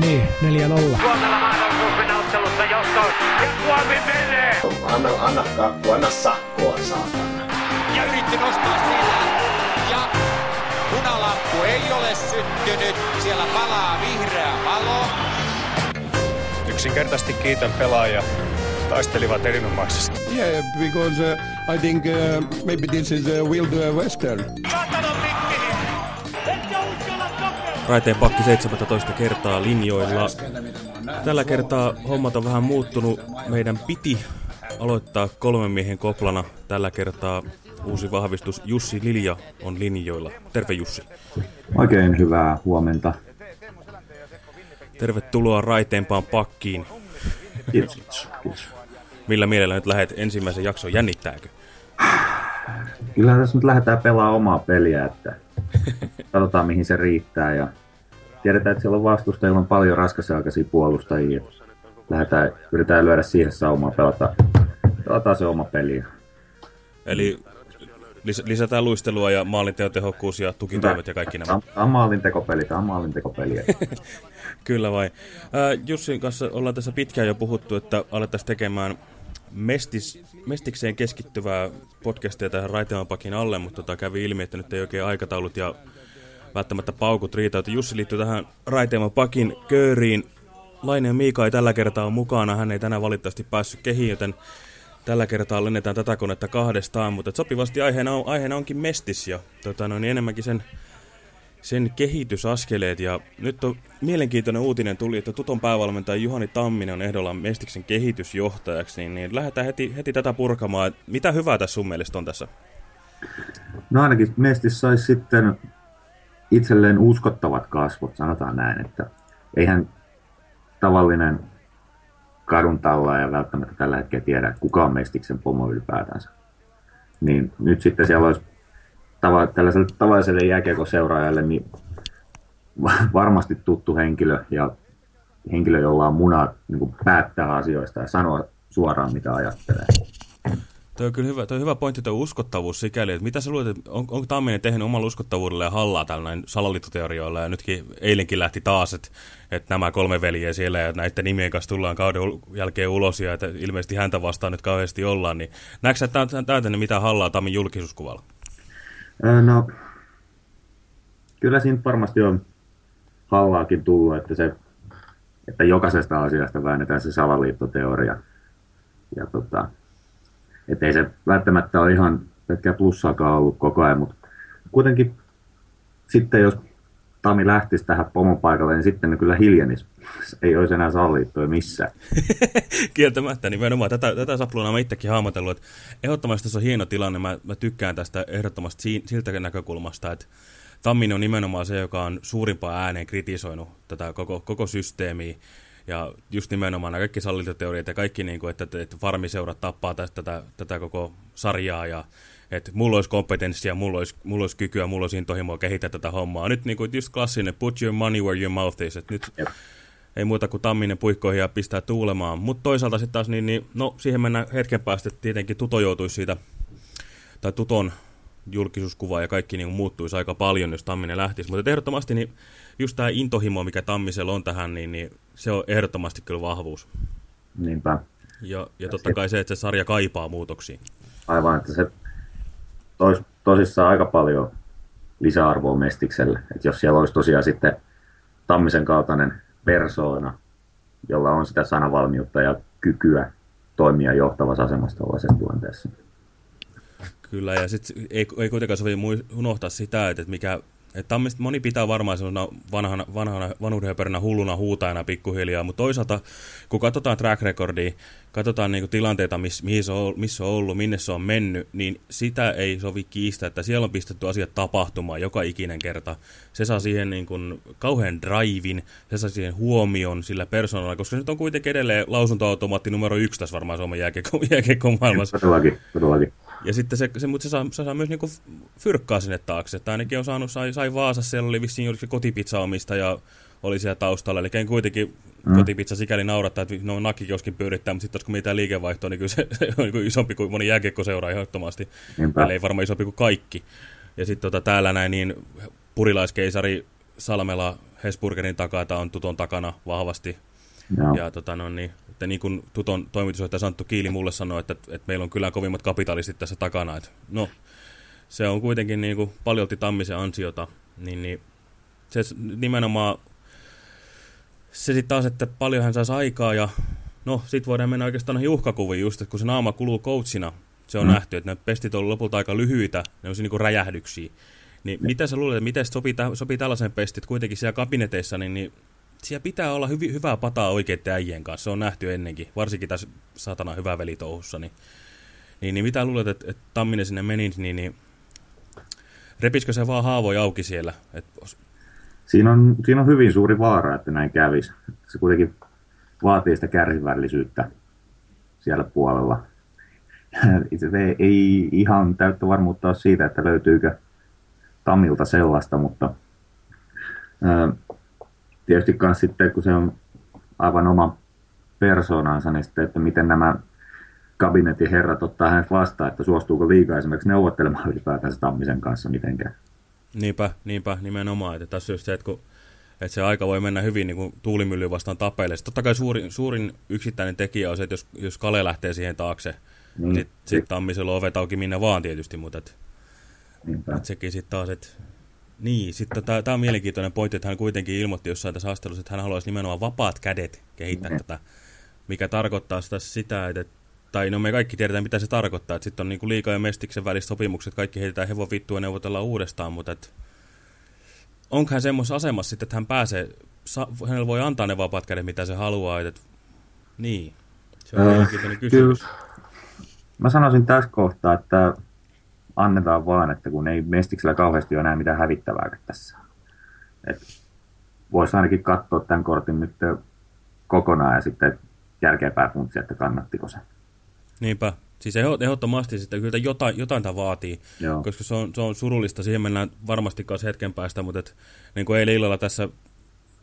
Niin, 4-0. Suomella ottelussa johtoon. Ja Suomi menee! Anna, anna kakku, anna sakkoa, saatana. Ja yritti nostaa sillä. Ja punalappu ei ole syttynyt. Siellä palaa vihreä valo. Yksinkertaisesti kiitän pelaajia. Taistelivat erinomaisesti. Yeah, because uh, I think uh, maybe this is a Wild uh, Western. Raiteen pakki 17 kertaa linjoilla. Tällä kertaa hommat on vähän muuttunut. Meidän piti aloittaa kolmen miehen koplana. Tällä kertaa uusi vahvistus. Jussi Lilja on linjoilla. Terve Jussi. Oikein hyvää huomenta. Tervetuloa raiteempaan pakkiin. Kiitos. Kiitos. Millä mielellä nyt lähdet ensimmäisen jakson? Jännittääkö? Kyllä tässä nyt lähdetään pelaamaan omaa peliä, että katsotaan mihin se riittää. Ja tiedetään, että siellä on vastustajilla on paljon raskasaikaisia puolustajia. Lähdetään, yritetään lyödä siihen saumaan, pelata, pelataan se oma peli. Eli lis lisätään luistelua ja maalinteotehokkuus ja tukitoimet ja kaikki nämä. Tämä on maalintekopeli, tämä on maalintekopeli. Kyllä vai. Ää, Jussin kanssa ollaan tässä pitkään jo puhuttu, että alettaisiin tekemään mestis, mestikseen keskittyvää podcastia tähän Raiteanpakin alle, mutta tota kävi ilmi, että nyt ei oikein aikataulut ja välttämättä paukut riitä. Jussi liittyy tähän Raiteanpakin kööriin. Laine ja Miika ei tällä kertaa ole mukana, hän ei tänään valitettavasti päässyt kehiin, joten tällä kertaa lennetään tätä konetta kahdestaan, mutta sopivasti aiheena, on, aiheena onkin mestis ja tota, no, niin enemmänkin sen sen kehitysaskeleet. Ja nyt on mielenkiintoinen uutinen tuli, että Tuton päävalmentaja Juhani Tamminen on ehdolla Mestiksen kehitysjohtajaksi, niin, niin lähdetään heti, heti tätä purkamaan. Mitä hyvää tässä sun mielestä on tässä? No ainakin Mestis saisi sitten itselleen uskottavat kasvot, sanotaan näin, että eihän tavallinen kadun ja välttämättä tällä hetkellä tiedä, kuka on Mestiksen pomo ylipäätänsä. Niin nyt sitten siellä olisi tava, tällaiselle tavalliselle jääkiekoseuraajalle niin varmasti tuttu henkilö ja henkilö, jolla on munat niin päättää asioista ja sanoa suoraan, mitä ajattelee. Tuo on kyllä hyvä, tuo on hyvä pointti, tuo uskottavuus sikäli, että mitä sä luulet, että on, onko Tamminen tehnyt omalla uskottavuudella ja hallaa tällainen salaliittoteorioilla, ja nytkin eilenkin lähti taas, että, että nämä kolme veljeä siellä ja näiden nimien kanssa tullaan kauden jälkeen ulos, ja että ilmeisesti häntä vastaan nyt kauheasti ollaan, niin näetkö sä, tämä on mitä hallaa Tammin julkisuuskuvalla? No, kyllä siinä varmasti on hallaakin tullut, että, se, että jokaisesta asiasta väännetään se salaliittoteoria. Ja tota, että ei se välttämättä ole ihan pelkkää plussaakaan ollut koko ajan, mutta kuitenkin sitten jos Tami lähtisi tähän pomon paikalle, niin sitten ne kyllä hiljenisi. Ei olisi enää sallittua missään. Kieltämättä nimenomaan. Tätä, tätä saplunaa mä itsekin hahmotellut, että ehdottomasti se on hieno tilanne. Mä, mä tykkään tästä ehdottomasti si siltä näkökulmasta, että Tamminen on nimenomaan se, joka on suurimpaan ääneen kritisoinut tätä koko, koko systeemiä. Ja just nimenomaan nämä kaikki sallitoteoriat ja kaikki, niin kuin, että, että farmiseurat tappaa tästä, tätä, tätä koko sarjaa ja että mulla olisi kompetenssia, mulla olisi, mulla olisi kykyä, mulla olisi intohimoa kehittää tätä hommaa. Nyt niin kuin just klassinen, put your money where your mouth is. Että nyt Jep. ei muuta kuin tamminen puikkoihin ja pistää tuulemaan. Mutta toisaalta sitten taas, niin, niin, no siihen mennään hetken päästä, että tietenkin Tuto joutuisi siitä, tai Tuton julkisuuskuva ja kaikki niin muuttuisi aika paljon, jos Tamminen lähtisi. Mutta ehdottomasti niin just tämä intohimo, mikä Tammisella on tähän, niin, niin se on ehdottomasti kyllä vahvuus. Niinpä. Ja, ja totta kai se, että se sarja kaipaa muutoksia. Aivan, että se toisi tosissaan aika paljon lisäarvoa Mestikselle. Että jos siellä olisi tosiaan sitten Tammisen kaltainen persoona, jolla on sitä sanavalmiutta ja kykyä toimia johtavassa asemassa tällaisessa tilanteessa. Kyllä, ja sitten ei, ei kuitenkaan sovi unohtaa sitä, että mikä että moni pitää varmaan sellaisena vanhana, vanhana vanhuudenhöperänä hulluna huutajana pikkuhiljaa, mutta toisaalta kun katsotaan track recordia, katsotaan niinku tilanteita, miss, mihin se on, missä on ollut, minne se on mennyt, niin sitä ei sovi kiistää, että siellä on pistetty asiat tapahtumaan joka ikinen kerta. Se saa siihen niinku kauhean drivin, se saa siihen huomion sillä persoonalla, koska se nyt on kuitenkin edelleen lausuntoautomaatti numero yksi tässä varmaan Suomen jääkiekon maailmassa. Todellakin, todellakin. Ja sitten se, se, mutta se saa, se saa myös niinku fyrkkaa sinne taakse. Että ainakin on saanut, sai, sai Vaasassa, siellä oli vissiin juuri se kotipizza ja oli siellä taustalla. Eli kuitenkin mm. kotipizza sikäli naurattaa, että no nakkikoskin pyörittää, mutta sitten olisiko mitään liikevaihtoa, niin kyllä se, se on niin isompi kuin moni jääkiekkoseura ehdottomasti. Eli ei varmaan isompi kuin kaikki. Ja sitten tota, täällä näin niin purilaiskeisari Salmela Hesburgerin takaa, tämä on Tuton takana vahvasti. Joo. Ja tota, no, niin, että niin kuin Tuton toimitusjohtaja Santtu Kiili mulle sanoi, että, että meillä on kyllä kovimmat kapitalistit tässä takana. Että, no, se on kuitenkin niin kuin paljolti Tammisen ansiota, niin, niin se nimenomaan se sitten taas, että paljon hän saisi aikaa ja no sit voidaan mennä oikeastaan noihin uhkakuviin just, että kun se naama kuluu coachina, se on mm. nähty, että ne pestit on lopulta aika lyhyitä, ne on niin kuin räjähdyksiä. Niin mitä sä luulet, että miten sopii, sopii tällaisen pestit kuitenkin siellä kabineteissa, niin, niin siellä pitää olla hyvi, hyvää pataa oikeiden äijien kanssa, se on nähty ennenkin, varsinkin tässä satana hyvä velitouhussa, niin, niin, niin mitä luulet, että, että Tamminen sinne meni, niin, niin repiskö se vaan haavoi auki siellä? Et, Siinä on, siinä on hyvin suuri vaara, että näin kävisi. Se kuitenkin vaatii sitä kärsivällisyyttä siellä puolella. Itse ei ihan täyttä varmuutta ole siitä, että löytyykö Tamilta sellaista, mutta ää, tietysti myös sitten, kun se on aivan oma persoonansa, niin sitten, että miten nämä kabinetin herrat ottaa hänet vastaan, että suostuuko liikaa esimerkiksi neuvottelemaan ylipäätänsä Tammisen kanssa mitenkään. Niinpä, niinpä, nimenomaan. Että tässä just se, että, kun, että se aika voi mennä hyvin niin kuin tuulimyllyyn vastaan tapeille. Totta kai suurin, suurin yksittäinen tekijä on se, että jos, jos Kale lähtee siihen taakse, mm. niin sitten sit Tammisella on ovet auki minne vaan tietysti, mutta et, et sekin sitten taas, että niin, sitten tämä on mielenkiintoinen pointti, että hän kuitenkin ilmoitti jossain tässä haastelussa, että hän haluaisi nimenomaan vapaat kädet kehittää mm. tätä, mikä tarkoittaa sitä, sitä että tai no me kaikki tiedetään, mitä se tarkoittaa, että sitten on niin liikaa ja mestiksen väliset sopimukset, kaikki heitetään hevon vittua ja neuvotellaan uudestaan, mutta et, onko hän semmoisessa asemassa sitten, että hän pääsee, sa, hänellä voi antaa ne vapaat kädet, mitä se haluaa, että, niin, se on äh, kysymys. Kyllä. Mä sanoisin tässä kohtaa, että annetaan vaan, että kun ei Mestiksellä kauheasti ole enää mitään hävittävää tässä. Voisi ainakin katsoa tämän kortin nyt kokonaan ja sitten järkeäpää funtsia, että kannattiko se. Niinpä. Siis ehdottomasti sitä kyllä jotain, jotain tämä vaatii, Joo. koska se on, se on surullista. Siihen mennään varmasti kanssa hetken päästä, mutta et, niin kuin eilen illalla tässä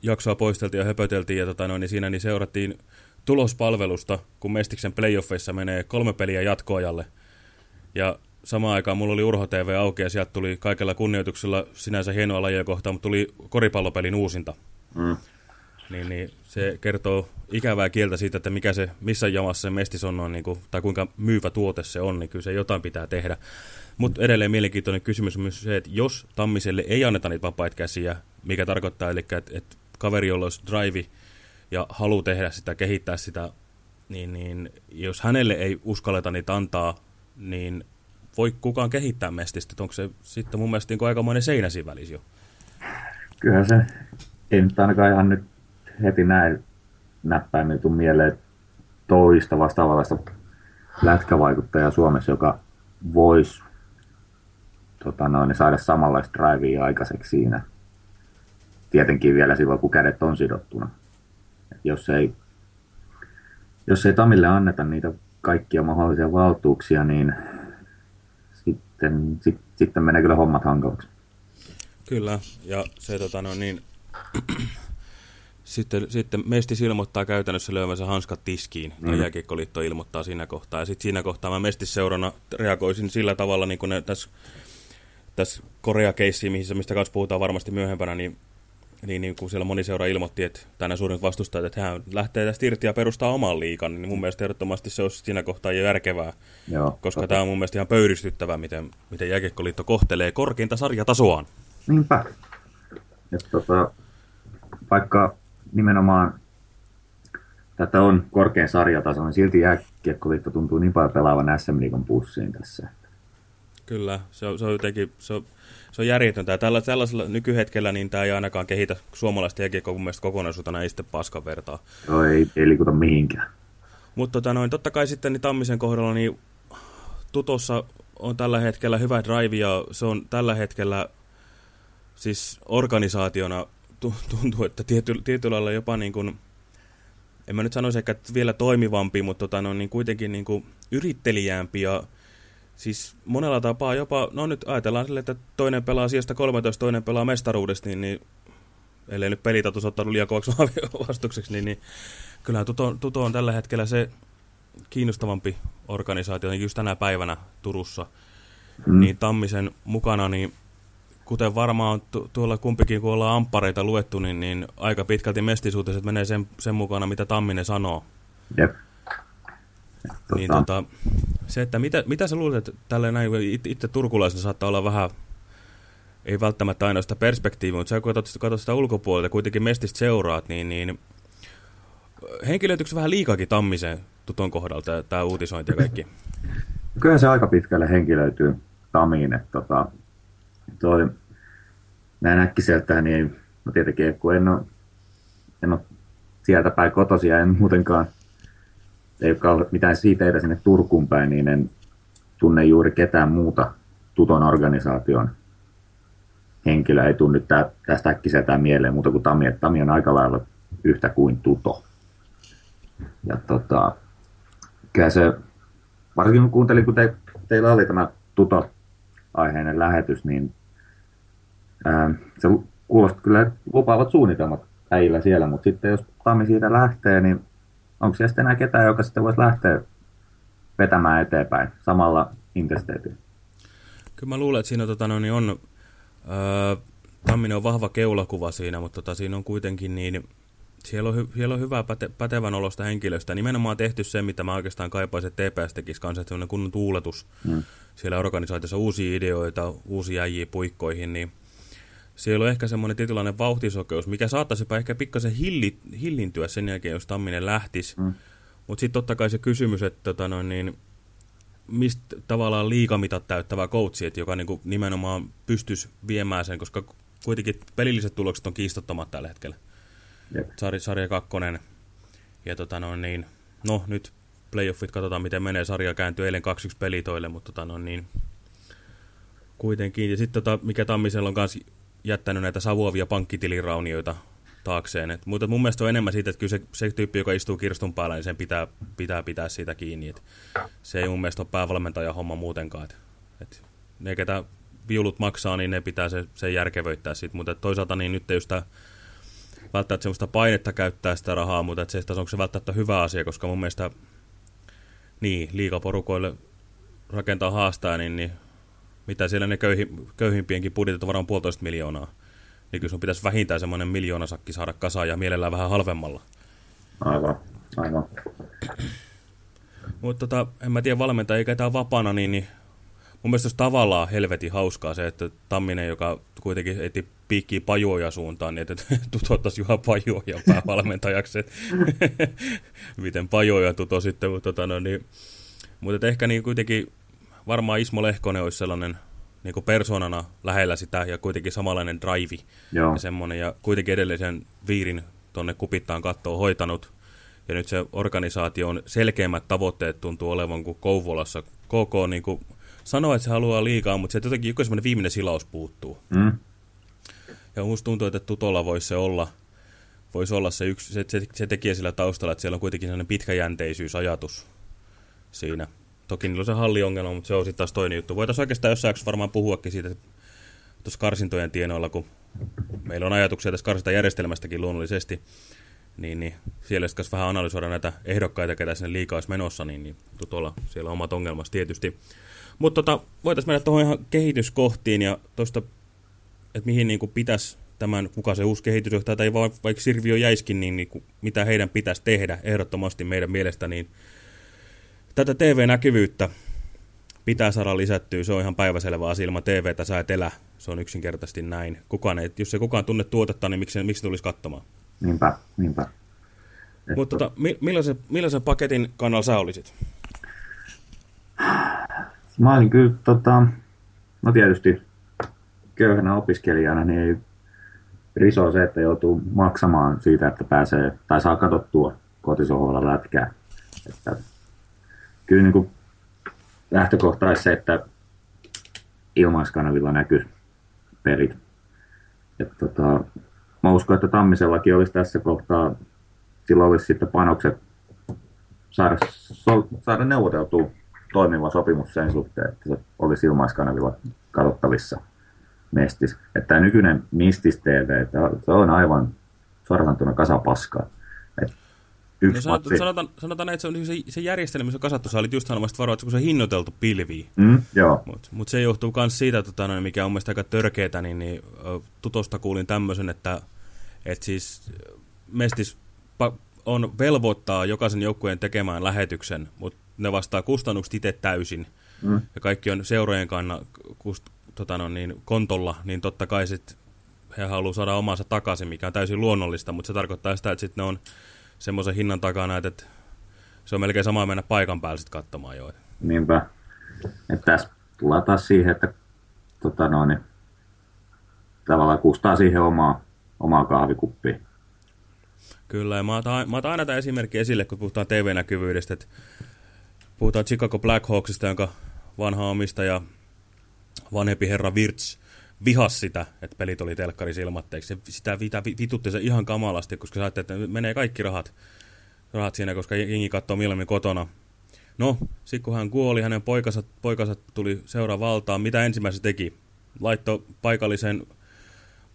jaksoa poisteltiin ja höpöteltiin, ja tota noin, niin siinä niin seurattiin tulospalvelusta, kun Mestiksen playoffeissa menee kolme peliä jatkoajalle. Ja samaan aikaan mulla oli Urho TV auki ja sieltä tuli kaikella kunnioituksella sinänsä hienoa lajia kohtaan, mutta tuli koripallopelin uusinta. Mm. Niin, niin se kertoo ikävää kieltä siitä, että mikä se, missä jamassa se mestis on, on niin kuin, tai kuinka myyvä tuote se on, niin kyllä se jotain pitää tehdä. Mutta edelleen mielenkiintoinen kysymys on myös se, että jos Tammiselle ei anneta niitä vapaita käsiä, mikä tarkoittaa, eli että, että kaveri, jolla olisi drive ja halu tehdä sitä, kehittää sitä, niin, niin jos hänelle ei uskalleta niitä antaa, niin voi kukaan kehittää mestistä, onko se sitten mun mielestä niin aikamoinen seinä siinä välissä jo? Kyllä se, ei nyt ainakaan ihan nyt heti näin näppäimmin tuu mieleen toista vastaavanlaista lätkävaikuttajaa Suomessa, joka voisi tota noin, saada samanlaista drivea aikaiseksi siinä. Tietenkin vielä silloin, kun kädet on sidottuna. Et jos ei, jos ei Tamille anneta niitä kaikkia mahdollisia valtuuksia, niin sitten, sit, sitten menee kyllä hommat hankalaksi. Kyllä, ja se tota, no, niin, sitten, sitten Mestis ilmoittaa käytännössä löyvänsä hanskat tiskiin, mm. tai jääkiekkoliitto ilmoittaa siinä kohtaa. Ja sitten siinä kohtaa mä Mestis seurana reagoisin sillä tavalla, niin kuin ne tässä, tässä Korea-keissiin, mistä kanssa puhutaan varmasti myöhempänä, niin, niin, niin kun siellä moni seura ilmoitti, että tänä suurin vastustajat, että hän lähtee tästä irti ja perustaa oman liikan, niin mun mielestä ehdottomasti se olisi siinä kohtaa jo järkevää, Joo, koska totta. tämä on mun mielestä ihan pöyristyttävää, miten, miten jääkiekkoliitto kohtelee korkeinta sarjatasoaan. Niinpä. Et tota, vaikka nimenomaan tätä on korkein sarjataso, niin silti jääkiekkoliitto tuntuu niin paljon pelaavan SM Liigan pussiin tässä. Kyllä, se on, se on jotenkin, se on, se on järjetöntä. Tällä, tällaisella nykyhetkellä niin tämä ei ainakaan kehitä suomalaista jääkiekkoa mun mielestä kokonaisuutena, ei sitten paskan vertaa. Joo, ei, ei liikuta mihinkään. Mutta tota noin, totta kai sitten niin Tammisen kohdalla, niin Tutossa on tällä hetkellä hyvä drive ja se on tällä hetkellä siis organisaationa tuntuu, että tiety, tietyllä lailla jopa niin kuin, en mä nyt sanoisi ehkä vielä toimivampi, mutta tota, no, niin kuitenkin niin kuin yrittelijämpi ja siis monella tapaa jopa, no nyt ajatellaan sille, että toinen pelaa sijasta 13, toinen pelaa mestaruudesta, niin, niin ellei nyt pelitatus ottanut liian kovaksi vastukseksi, niin, niin kyllähän Tuto, Tuto on tällä hetkellä se kiinnostavampi organisaatio, niin just tänä päivänä Turussa, mm. niin Tammisen mukana, niin kuten varmaan tu tuolla kumpikin, kun ollaan amppareita luettu, niin, niin aika pitkälti mestisuutiset menee sen, sen mukana, mitä Tamminen sanoo. Jep. Tota... Niin, tota, se, että mitä, mitä sä luulet, että tälle näin, itse turkulaisena saattaa olla vähän, ei välttämättä aina sitä perspektiiviä, mutta sä katsot, katsot sitä ulkopuolelta, kuitenkin mestistä seuraat, niin, niin henkilöityykö vähän liikakin Tammisen tuton kohdalta tämä uutisointi ja kaikki? Kyllä se aika pitkälle henkilöityy Tamiin, että tota, toi, näin äkkiseltään, niin no tietenkin, kun en ole, en ole sieltä päin kotosia, en muutenkaan, ei ole mitään siitä sinne Turkuun päin, niin en tunne juuri ketään muuta Tuton organisaation henkilöä, ei tunne tästä äkkiseltään mieleen muuta kuin Tami, että Tami on aika lailla yhtä kuin Tuto. Ja tota, kyllä se, varsinkin kun kuuntelin, kun te, teillä oli tämä Tuto-aiheinen lähetys, niin ää, se kuulosti kyllä lupaavat suunnitelmat äijillä siellä, mutta sitten jos Tammi siitä lähtee, niin onko siellä sitten enää ketään, joka sitten voisi lähteä vetämään eteenpäin samalla intensiteetillä? Kyllä mä luulen, että siinä tota, no, niin on, öö, Tamminen on vahva keulakuva siinä, mutta tota, siinä on kuitenkin niin, siellä on, siellä on hyvää päte, pätevän olosta henkilöstä. Nimenomaan tehty se, mitä mä oikeastaan kaipaisin, että TPS tekisi kanssa, että kunnon tuuletus mm. siellä organisaatiossa, uusia ideoita, uusia jäjiä puikkoihin, niin siellä on ehkä semmoinen tietynlainen vauhtisokeus, mikä saattaisi ehkä pikkasen hilli, hillintyä sen jälkeen, jos Tamminen lähtisi. Mm. Mutta sitten totta kai se kysymys, että tota noin, niin, mistä tavallaan liikamitat täyttävä coachi, että joka niinku nimenomaan pystyisi viemään sen, koska kuitenkin pelilliset tulokset on kiistattomat tällä hetkellä. Sari, sarja kakkonen. Ja tota noin, niin, no nyt playoffit, katsotaan miten menee. Sarja kääntyy eilen 2-1 pelitoille, mutta tota noin, niin, kuitenkin. Ja sitten tota, mikä Tammisella on kanssa jättänyt näitä savuavia pankkitiliraunioita taakseen. Et, mutta mun mielestä on enemmän siitä, että kyllä se, se tyyppi, joka istuu kirstun päällä, niin sen pitää pitää, pitää siitä kiinni. Et se ei mun mielestä ole päävalmentaja homma muutenkaan. Et, et ne, ketä viulut maksaa, niin ne pitää se, se järkevöittää siitä. Mutta toisaalta niin nyt ei välttämättä sellaista painetta käyttää sitä rahaa, mutta että se, onko se välttämättä hyvä asia, koska mun mielestä niin, liikaporukoille rakentaa haastaa, niin, niin mitä siellä ne köyhi, köyhimpienkin budjetit on varmaan puolitoista miljoonaa. Niin kyllä sun pitäisi vähintään semmoinen miljoonasakki saada kasaan ja mielellään vähän halvemmalla. Aivan, aivan. Mutta tota, en mä tiedä valmentaja, eikä tämä vapaana, niin, niin mun mielestä olisi tavallaan helvetin hauskaa se, että Tamminen, joka kuitenkin eti piikkiä pajuoja suuntaan, niin että tutottaisi Juha pajuoja päävalmentajaksi. Miten pajuoja tuto sitten, mutta, tota, no, niin, mutta ehkä niin kuitenkin varmaan Ismo Lehkonen olisi sellainen niin persoonana lähellä sitä ja kuitenkin samanlainen drive Joo. ja semmoinen. Ja kuitenkin edellisen viirin tuonne kupittaan kattoon hoitanut. Ja nyt se organisaatio on selkeimmät tavoitteet tuntuu olevan kuin Kouvolassa. KK niin kuin, sanoo, että se haluaa liikaa, mutta se jotenkin joku semmoinen viimeinen silaus puuttuu. Mm. Ja musta tuntuu, että Tutolla voisi se olla, voisi olla se, yksi, se, se, se tekijä sillä taustalla, että siellä on kuitenkin sellainen pitkäjänteisyys-ajatus siinä. Toki niillä on se halliongelma, mutta se on sitten taas toinen juttu. Voitaisiin oikeastaan jossain varmaan puhuakin siitä tuossa karsintojen tienoilla, kun meillä on ajatuksia tässä karsintajärjestelmästäkin luonnollisesti, niin, niin siellä sitten vähän analysoida näitä ehdokkaita, ketä sinne liikaa olisi menossa, niin, niin tuolla siellä on omat ongelmat tietysti. Mutta tota, voitaisiin mennä tuohon ihan kehityskohtiin ja tuosta, että mihin niin pitäisi tämän, kuka se uusi kehitysjohtaja tai vaikka Sirvio jäiskin, niin, niin mitä heidän pitäisi tehdä ehdottomasti meidän mielestä, niin Tätä TV-näkyvyyttä pitää saada lisättyä, se on ihan päiväselvä asia. Ilman TVtä sä et elä, se on yksinkertaisesti näin. Kukaan ei, jos ei kukaan tunne tuotetta, niin miksi, miksi tulisi katsomaan? Niinpä, niinpä. Mutta tota, millaisen, millaisen paketin kannalla sä olisit? Mä olin kyllä, tota, no tietysti köyhänä opiskelijana, niin ei riso se, että joutuu maksamaan siitä, että pääsee tai saa katsottua kotisohvalla lätkää. Että kyllä niin kuin lähtökohta olisi se, että ilmaiskanavilla näkyy pelit. Et tota, mä uskon, että Tammisellakin olisi tässä kohtaa, sillä olisi sitten panokset saada, so, saada neuvoteltua toimiva sopimus sen suhteen, että se olisi ilmaiskanavilla katsottavissa mestis. Että tämä nykyinen Mistis TV, se on aivan sorhantuna kasapaskaa. Yksi No matsi. sanotaan, sanotaan näin, että se, on, se, se järjestelmä, se on kasattu, sä olit just sanomassa varoa, että kun se on hinnoiteltu pilviin. Mm, joo, Mutta mut se johtuu myös siitä, tota, noin, mikä on mielestäni aika törkeetä, niin, niin tutosta kuulin tämmöisen, että et siis Mestis on velvoittaa jokaisen joukkueen tekemään lähetyksen, mutta ne vastaa kustannukset itse täysin. Mm. Ja kaikki on seurojen kanna kust, tota, no, niin, kontolla, niin totta kai sit he haluaa saada omansa takaisin, mikä on täysin luonnollista, mutta se tarkoittaa sitä, että sitten ne on semmoisen hinnan takana, että, että se on melkein sama mennä paikan päälle sitten katsomaan jo. niinpä. Että tässä tullaan taas siihen, että tota noin, tavallaan kustaa siihen omaa, omaa kahvikuppia. Kyllä, ja mä otan, mä otan aina tämän esimerkki esille, kun puhutaan TV-näkyvyydestä, että puhutaan Chicago Blackhawksista, jonka vanha omistaja, vanhempi herra Virts, vihas sitä, että pelit oli telkkarissa ilmatteeksi. Sitä vitutti se ihan kamalasti, koska sä ajattelet, että menee kaikki rahat, rahat siinä, koska jengi katsoo mieluummin kotona. No, sitten kun hän kuoli, hänen poikansa, poikansa tuli seuraa valtaan. Mitä ensimmäisenä teki? Laitto paikallisen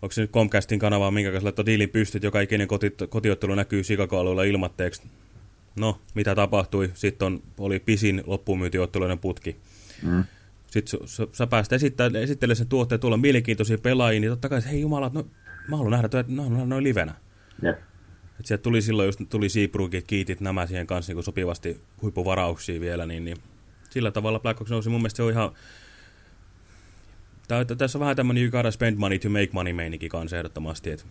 onko se nyt Comcastin kanavaa, minkä kanssa laittoi diilin pystyt, joka ikinen koti, kotiottelu näkyy Chicago-alueella ilmatteeksi. No, mitä tapahtui? Sitten on, oli pisin loppumyyntiotteluiden putki. Mm. Sitten sä, sä päästä esittelemään esittele sen tuotteen, tuolla on mielenkiintoisia pelaajia, niin totta kai, että hei jumala, no, mä haluan nähdä, että no, no, no livenä. Jep. Et sieltä tuli silloin, just tuli Seabrookit, kiitit nämä siihen kanssa niin sopivasti huippuvarauksia vielä, niin, niin sillä tavalla Black Ops nousi. Mun mielestä se on ihan... Tää, tässä on vähän tämmöinen you gotta spend money to make money meininki kanssa ehdottomasti, että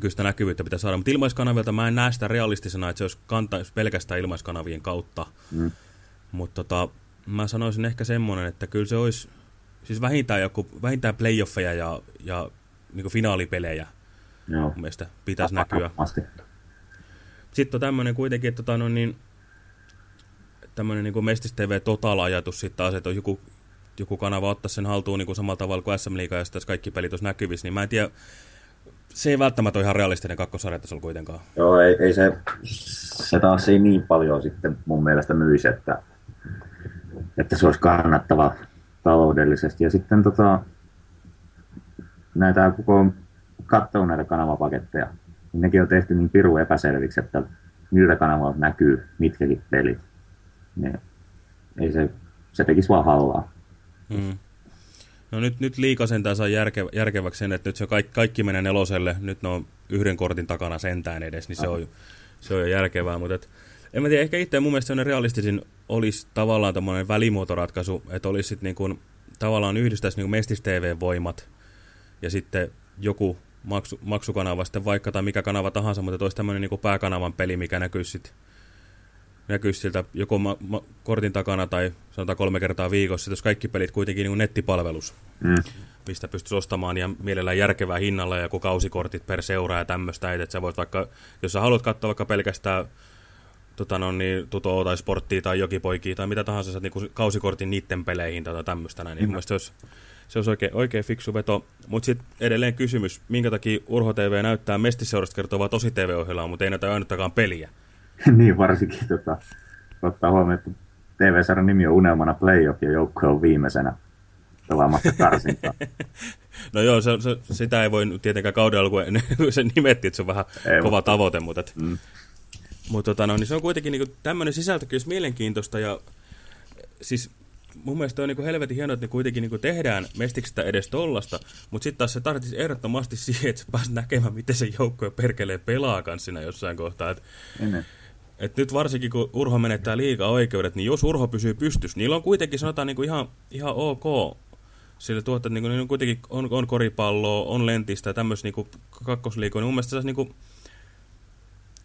kyllä sitä näkyvyyttä pitää saada, mutta ilmaiskanavilta mä en näe sitä realistisena, että se olisi kanta, pelkästään ilmaiskanavien kautta. Mm. Mutta tota, mä sanoisin ehkä semmoinen, että kyllä se olisi siis vähintään, joku, vähintään playoffeja ja, ja niin finaalipelejä Joo. mun mielestä pitäisi näkyä. Varmasti. Sitten on tämmöinen kuitenkin, että tota, no niin, tämmöinen niin Mestis TV Total-ajatus sitten taas, että joku, joku kanava ottaa sen haltuun niin kuin samalla tavalla kuin SM Liiga, ja sitten kaikki pelit olisi näkyvissä, niin mä en tiedä, se ei välttämättä ole ihan realistinen kakkosarjatasolla kuitenkaan. Joo, ei, ei se, se taas ei niin paljon sitten mun mielestä myisi, että, että se olisi kannattava taloudellisesti. Ja sitten tota, näitä, kuka on katsonut näitä kanavapaketteja, niin nekin on tehty niin piru epäselviksi, että miltä kanavalta näkyy mitkäkin pelit. Niin ei se, se tekisi vaan hallaa. Mm. No nyt, nyt liika sentään saa järke, järkeväksi sen, että nyt se kaikki, kaikki menee neloselle, nyt ne on yhden kortin takana sentään edes, niin se on, se on jo järkevää, mutta et, en mä tiedä, ehkä itse mun mielestä sellainen realistisin olisi tavallaan tämmöinen välimuotoratkaisu, että olisi sitten niin kuin, tavallaan yhdistäisi niin Mestis TV-voimat ja sitten joku maksu, maksukanava sitten vaikka tai mikä kanava tahansa, mutta olisi tämmöinen niin kuin pääkanavan peli, mikä näkyisi sitten näkyisi siltä joko ma- ma- kortin takana tai sanotaan kolme kertaa viikossa, jos kaikki pelit kuitenkin niin kuin nettipalvelus, Mm. mistä pystyisi ostamaan ja mielellään järkevää hinnalla ja joku kausikortit per seura ja tämmöistä, että sä voit vaikka, jos sä haluat katsoa vaikka pelkästään tota no, niin, Tutoa tai Sporttia tai Jokipoikia tai mitä tahansa, sä niinku kausikortin niiden peleihin tai tämmöistä näin, niin mm. se olisi, se olisi oikein, oikein fiksu veto. Mutta sitten edelleen kysymys, minkä takia Urho TV näyttää Mestisseurasta kertovaa tosi TV-ohjelmaa, mutta ei näytä ainuttakaan peliä. niin varsinkin tota, ottaa huomioon, että TV-sarjan nimi on Unelmana Playoff ja joukkue on viimeisenä pelaamassa karsintaa. No joo, se, se, sitä ei voi tietenkään kauden alkuun, se nimetti, että se on vähän ei, kova mutta- tavoite, mutta, et, Mm. Mutta tota, no, niin se on kuitenkin niin tämmöinen sisältö kyllä mielenkiintoista ja siis mun mielestä on niin helvetin hienoa, että ne kuitenkin niin tehdään mestiksestä edes tollasta, mutta sitten taas se tarvitsisi ehdottomasti siihen, että sä pääset näkemään, miten se joukkue perkelee pelaa kanssa siinä jossain kohtaa. Et, Ennen. et nyt varsinkin, kun Urho menettää liikaa oikeudet, niin jos Urho pysyy pystyssä, niillä on kuitenkin sanotaan niin kuin ihan, ihan ok sillä tuotteet, niin kuin, niin kuitenkin on, on koripalloa, on lentistä ja tämmöistä niin kakkosliikoa, niin mun mielestä se niin kuin,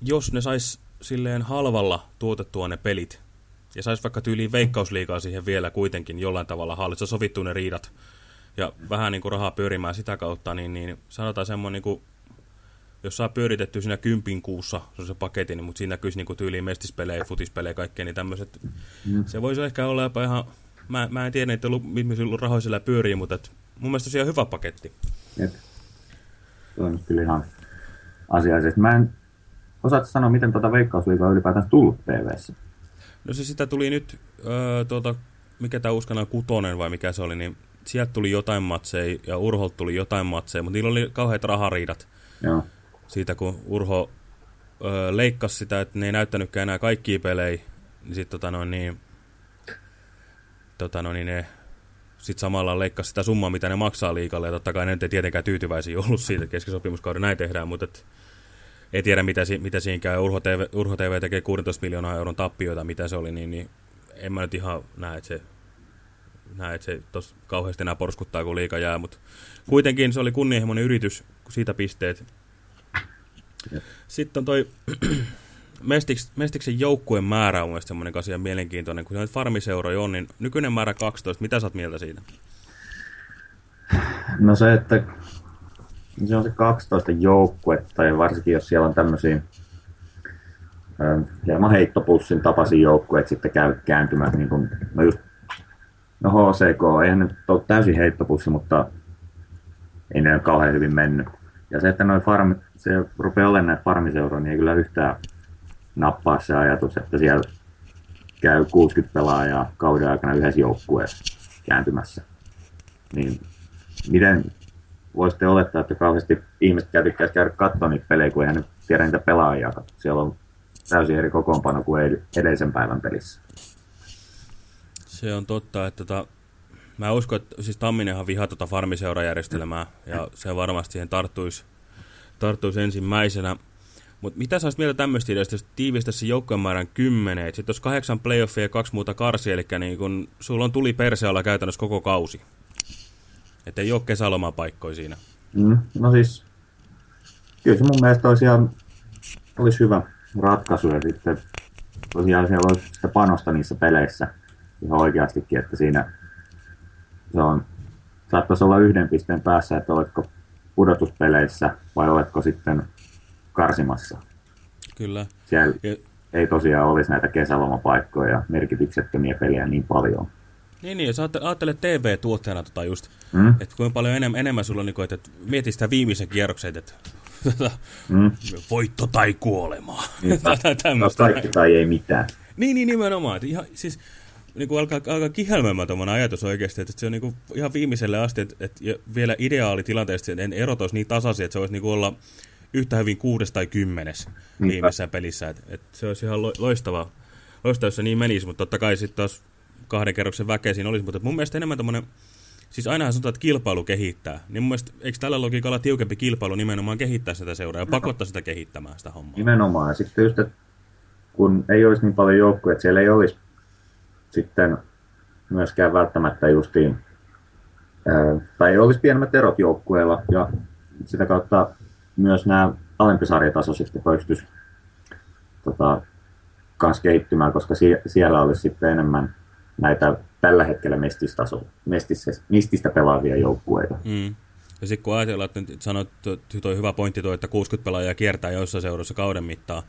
jos ne sais silleen halvalla tuotettua ne pelit, ja sais vaikka tyyliin veikkausliikaa siihen vielä kuitenkin jollain tavalla hallitse sovittu ne riidat, ja vähän niin kuin rahaa pyörimään sitä kautta, niin, niin sanotaan semmoinen, niin kuin, jos saa pyöritetty siinä kympin kuussa, se on se paketti, niin, mutta siinä näkyisi niin kuin tyyliin mestispelejä, futispelejä, kaikkea, niin tämmöiset, Mm. se voisi ehkä olla jopa ihan, mä, mä en tiedä, että rahoilla siellä pyörii, mutta et, mun mielestä se on hyvä paketti. Jep. Se on kyllä ihan asiallisesti. Mä en osaa sanoa, miten tuota veikkausliigaa on ylipäätään tullut TV:ssä. No se sitä tuli nyt, öö, tuota, mikä tämä uskana kutonen vai mikä se oli, niin sieltä tuli jotain matseja ja Urholta tuli jotain matseja, mutta niillä oli kauheat rahariidat Joo. siitä, kun Urho öö, leikkasi sitä, että ne ei näyttänytkään enää kaikkia pelejä, niin sitten tota noin, niin, tota noin, niin ne sitten samalla leikkasi sitä summaa, mitä ne maksaa liikalle, ja totta kai ne ei tietenkään tyytyväisiä ollut siitä, että keskisopimuskauden näin tehdään, mutta et, ei tiedä, mitä, si mitä siinä käy. Urho TV, Urho TV tekee 16 miljoonaa euron tappioita, mitä se oli, niin, niin en mä nyt ihan näe, että se, näe, että se tos kauheasti enää porskuttaa, kun liika jää, mutta kuitenkin se oli kunnianhimoinen yritys, siitä pisteet. Sitten on toi Mestiks, Mestiksen joukkueen määrä on mielestäni semmoinen asia mielenkiintoinen, kun se farmiseuro on, niin nykyinen määrä 12, mitä sä oot mieltä siitä? No se, että se on se 12 joukkuetta ja varsinkin jos siellä on tämmöisiä hieman heittopussin tapaisia joukkueet sitten käy kääntymään, niin kuin, no just, no HCK, eihän nyt ole täysin heittopussi, mutta ei ne ole kauhean hyvin mennyt. Ja se, että noin farmi, se rupeaa olemaan näitä farmiseuroja, niin ei kyllä yhtään nappaa se ajatus, että siellä käy 60 pelaajaa kauden aikana yhdessä joukkueessa kääntymässä. Niin miten voisitte olettaa, että kauheasti ihmiset tykkäisi käydä katsoa niitä pelejä, kun eihän nyt tiedä niitä pelaajia. Siellä on täysin eri kokoonpano kuin edellisen päivän pelissä. Se on totta, että tota, mä uskon, että siis Tamminenhan vihaa tuota farmiseurajärjestelmää ja se varmasti siihen tarttuisi, tarttuisi ensimmäisenä. Mutta mitä sä mieltä tämmöistä ideasta, jos tiivistä se joukkojen määrän kymmenen, että sitten olisi kahdeksan playoffia ja kaksi muuta karsia, eli niin kun sulla on tuli persealla käytännössä koko kausi. Että ei ole kesälomapaikkoja siinä. Mm, no siis, kyllä se mun mielestä olisi, ihan, olisi hyvä ratkaisu ja sitten tosiaan siellä olisi sitä panosta niissä peleissä ihan oikeastikin, että siinä se on, saattaisi olla yhden pisteen päässä, että oletko pudotuspeleissä vai oletko sitten karsimassa. Kyllä. Siellä ja... ei tosiaan olisi näitä kesälomapaikkoja ja merkityksettömiä pelejä niin paljon. Niin, niin, jos ajattelet TV-tuotteena tota just, mm. että kuinka paljon enemmän, enemmän sulla on, niin että, mieti sitä viimeisen kierroksen, että mm. voitto tai kuolema. Niin, no, kaikki tai ei mitään. Niin, niin nimenomaan. Että ihan, siis, niin kuin alkaa, alkaa kihelmäämään tuommoinen ajatus oikeasti, että se on niin kuin ihan viimeiselle asti, että, että vielä ideaalitilanteesta en erot olisi niin tasaisia, että se olisi niin kuin olla yhtä hyvin kuudes tai kymmenes viimeisessä pelissä. Että, että se olisi ihan loistava, loistava, jos se niin menisi, mutta totta kai sitten taas kahden kerroksen väkeä siinä olisi, mutta mun mielestä enemmän tämmöinen, siis ainahan sanotaan, että kilpailu kehittää, niin mun mielestä eikö tällä logiikalla tiukempi kilpailu nimenomaan kehittää sitä seuraa ja pakottaa sitä kehittämään sitä hommaa? Nimenomaan, ja sitten just, että kun ei olisi niin paljon joukkueita, että siellä ei olisi sitten myöskään välttämättä justiin, ää, tai ei olisi pienemmät erot joukkueilla, ja sitä kautta myös nämä sitten pystyisi tota, kans kehittymään, koska sie siellä olisi sitten enemmän näitä tällä hetkellä mestistaso, mestissä, mestistä pelaavia joukkueita. Mm. Ja sitten kun ajatellaan, että sanoit, että hyvä pointti toi, että 60 pelaajaa kiertää joissain seuroissa kauden mittaan,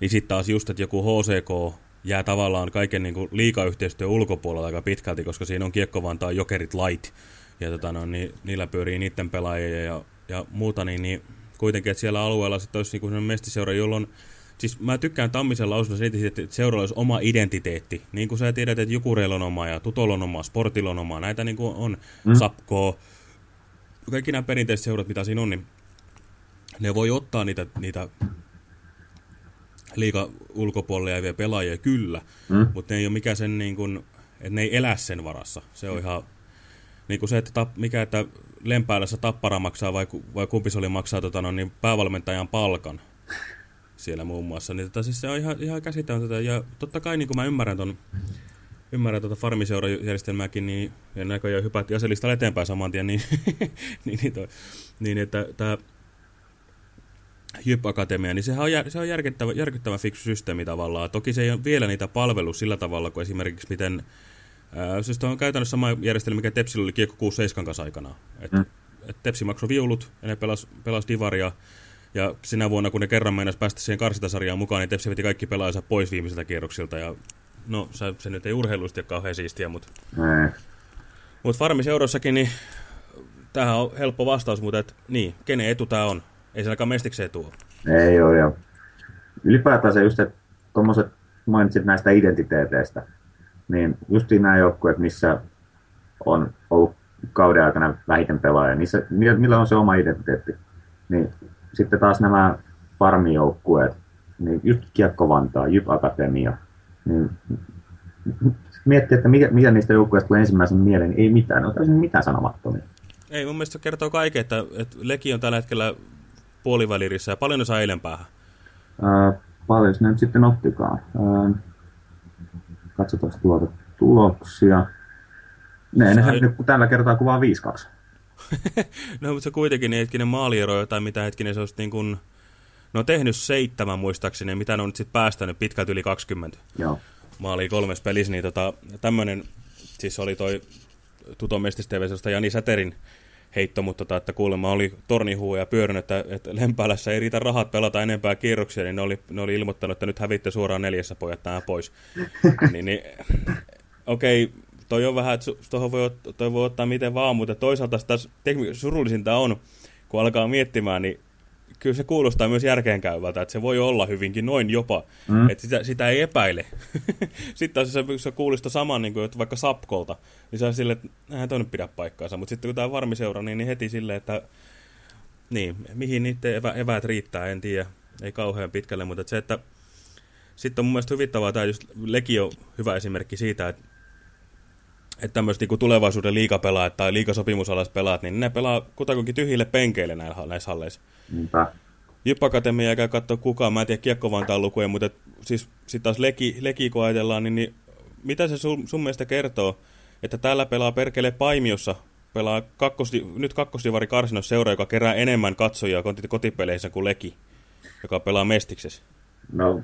niin sitten taas just, että joku HCK jää tavallaan kaiken niin liikayhteistyön ulkopuolella aika pitkälti, koska siinä on Kiekko Vantaa Jokerit Light, ja tota, no, niin, niillä pyörii niiden pelaajia ja, ja muuta, niin, niin kuitenkin, että siellä alueella sitten olisi niin mestiseura, jolloin Siis mä tykkään Tammisen lausunnossa siitä, että seuralla olisi oma identiteetti. Niin kuin sä tiedät, että Jukureilla on oma ja Tutol on oma, Sportilla on oma. Näitä niin kuin on mm. Sapko. Kaikki nämä perinteiset seurat, mitä siinä on, niin ne voi ottaa niitä, niitä liika ulkopuolelle jääviä pelaajia kyllä, mm. mutta ne ei ole mikään sen niin kuin, että ne ei elä sen varassa. Se on ihan niin kuin se, että tap, mikä, että Lempäälässä Tappara maksaa vai, vai kumpi se oli maksaa tota, no, niin päävalmentajan palkan siellä muun muassa. Niin, tota, siis se on ihan, ihan käsittämätöntä. Ja totta kai niin kuin mä ymmärrän ton, ymmärrän tuota farmiseurajärjestelmääkin, niin, ja näköjään hypätti aselista eteenpäin saman tien, niin, niin, niin, toi, niin että tämä Jyp Akatemia, niin sehän on, jär, se on järkyttävä, järkyttävä fiksu systeemi tavallaan. Toki se ei ole vielä niitä palvelu sillä tavalla kuin esimerkiksi miten... Ää, siis on käytännössä sama järjestelmä, mikä Tepsillä oli Kiekko 6-7 kanssa aikana. Et, mm. et Tepsi maksoi viulut ja ne pelas, pelas divaria. Ja sinä vuonna, kun ne kerran meinas päästä siihen karsintasarjaan mukaan, niin Tepsi veti kaikki pelaajansa pois viimeisiltä kierroksilta. Ja no, se, se nyt ei urheilusti ole kauhean siistiä, mutta... Mm. Mutta Farmiseurossakin, niin tämähän on helppo vastaus, mutta et, niin, kenen etu tämä on? Ei se ainakaan mestikseen tuo. Ei ole, ja ylipäätään se just, että tuommoiset mainitsit näistä identiteeteistä, niin just nämä joukkueet, missä on ollut kauden aikana vähiten pelaaja, niissä, millä on se oma identiteetti, niin sitten taas nämä farmijoukkueet, niin just Kiekko Vantaa, Jyp Akatemia, niin miettii, että mikä, mikä niistä joukkueista tulee ensimmäisen mieleen, niin ei mitään, ne on täysin mitään sanomattomia. Ei, mun mielestä se kertoo kaiken, että, että Leki on tällä hetkellä puolivälirissä ja paljon ne saa eilen päähän. Ää, paljon ne nyt sitten ottikaan. Ää, katsotaan tuolta tuloksia. Ne, ne Sai- nyt tällä kertaa kuvaa 5-2. no, mutta se kuitenkin niin hetkinen maaliero tai mitä hetkinen se olisi niin kuin, ne on tehnyt seitsemän muistaakseni, mitä ne on nyt sitten päästänyt pitkälti yli 20 Joo. maalia kolmes pelissä, niin tota, tämmöinen, siis oli toi Tuton mestistevesestä Jani Säterin heitto, mutta tota, että kuulemma oli tornihuu ja pyörinyt, että, että Lempäälässä ei riitä rahat pelata enempää kierroksia, niin ne oli, ne oli ilmoittanut, että nyt hävitte suoraan neljässä pojat nämä pois. niin, niin, okei, okay, toi on vähän, että tohon voi, toi voi ottaa miten vaan, mutta toisaalta sitä surullisinta on, kun alkaa miettimään, niin kyllä se kuulostaa myös järkeenkäyvältä, että se voi olla hyvinkin noin jopa, mm. että sitä, sitä ei epäile. sitten jos se, kuulostaa saman niin kuin, että vaikka Sapkolta, niin se on silleen, että eihän toi nyt pidä paikkaansa, mutta sitten kun tämä varmiseura, niin, niin heti silleen, että niin, mihin niiden evä, eväät riittää, en tiedä, ei kauhean pitkälle, mutta että se, että sitten on mun mielestä hyvittävää, tämä just Leki on hyvä esimerkki siitä, että että tämmöiset niin tulevaisuuden liikapelaajat tai liikasopimusalaiset pelaat, niin ne pelaa kutakuinkin tyhjille penkeille näissä halleissa. Niinpä. Jyp Akatemia eikä katsoa kukaan, mä en tiedä Kiekko Vantaan lukuja, mutta siis sitten taas Leki, Leki kun ajatellaan, niin, niin mitä se sun, sun mielestä kertoo, että täällä pelaa perkele Paimiossa, pelaa kakkosti, nyt kakkosdivari karsinossa seura, joka kerää enemmän katsojia koti- kotipeleissä kuin Leki, joka pelaa Mestiksessä. No,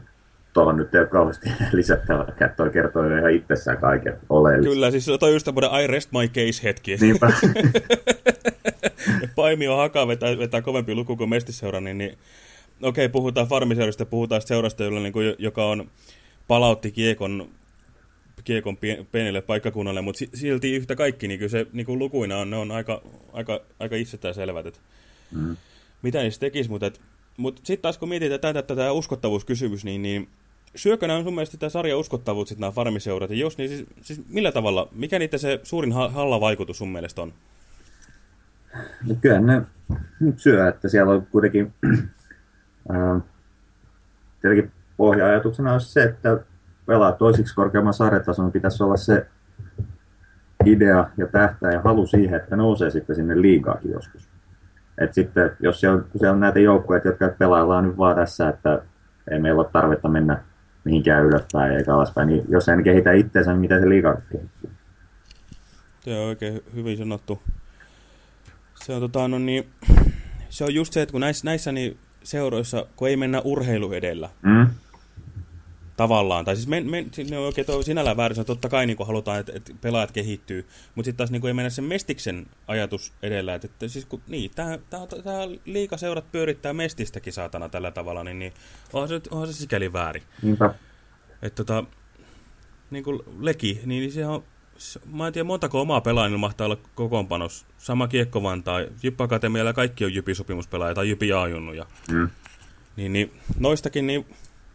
tuohon nyt ei ole kauheasti lisättävää, toi kertoo jo ihan itsessään kaiken oleellista. Kyllä, siis toi on just tämmöinen I rest my case hetki. Niinpä. Paimio Haka vetää, vetää kovempi luku kuin Mestiseura, niin, niin okei, puhutaan farmiseurasta, puhutaan seurasta, jolla, niin kuin, joka on palautti kiekon, kiekon pie- pienelle paikkakunnalle, mutta si- silti yhtä kaikki, niin kyllä se niin kuin lukuina on, ne on aika, aika, aika itsestään selvät, että Mm. mitä niistä tekisi, mutta, et, mutta sitten taas kun mietitään tätä, tätä uskottavuuskysymys, niin, niin syökö nämä sun mielestä tämä sarja uskottavuus sitten nämä farmiseurat, ja jos niin siis, siis millä tavalla, mikä niitä se suurin ha- hallavaikutus sun mielestä on? No kyllä ne nyt syö, että siellä on kuitenkin ää, tietenkin pohja-ajatuksena olisi se, että pelaa toisiksi korkeamman sarjatason, niin pitäisi olla se idea ja tähtää ja halu siihen, että nousee sitten sinne liigaakin joskus. Et sitten, jos siellä, siellä on näitä joukkueita, jotka pelaillaan nyt vaan tässä, että ei meillä ole tarvetta mennä mihinkään ylöspäin eikä alaspäin, niin jos ei ne kehitä itseensä, niin miten se liiga kehittyy? Se on oikein hy- hyvin sanottu. Se on, tota, no niin, se on just se, että kun näissä, näissä niin seuroissa, kun ei mennä urheilu edellä, Mm? Tavallaan, tai siis men, men, ne on oikein sinällään väärin, että totta kai niin kuin halutaan, että, että pelaajat kehittyy, mutta sitten taas niin kuin ei mennä sen mestiksen ajatus edellä, että, että siis kun, niin, tämä, liikaseurat pyörittää mestistäkin saatana tällä tavalla, niin, niin onhan, se, onhan se sikäli väärin. Niinpä. Että tota, niin kuin Leki, niin, niin se on, mä en tiedä montako omaa pelaajia mahtaa olla kokoonpanos. Sama Kiekko Vantaa, Jyp Akatemialla kaikki on Jypi-sopimuspelaajia tai Jypi A-junnuja. Mm. Niin, niin noistakin, niin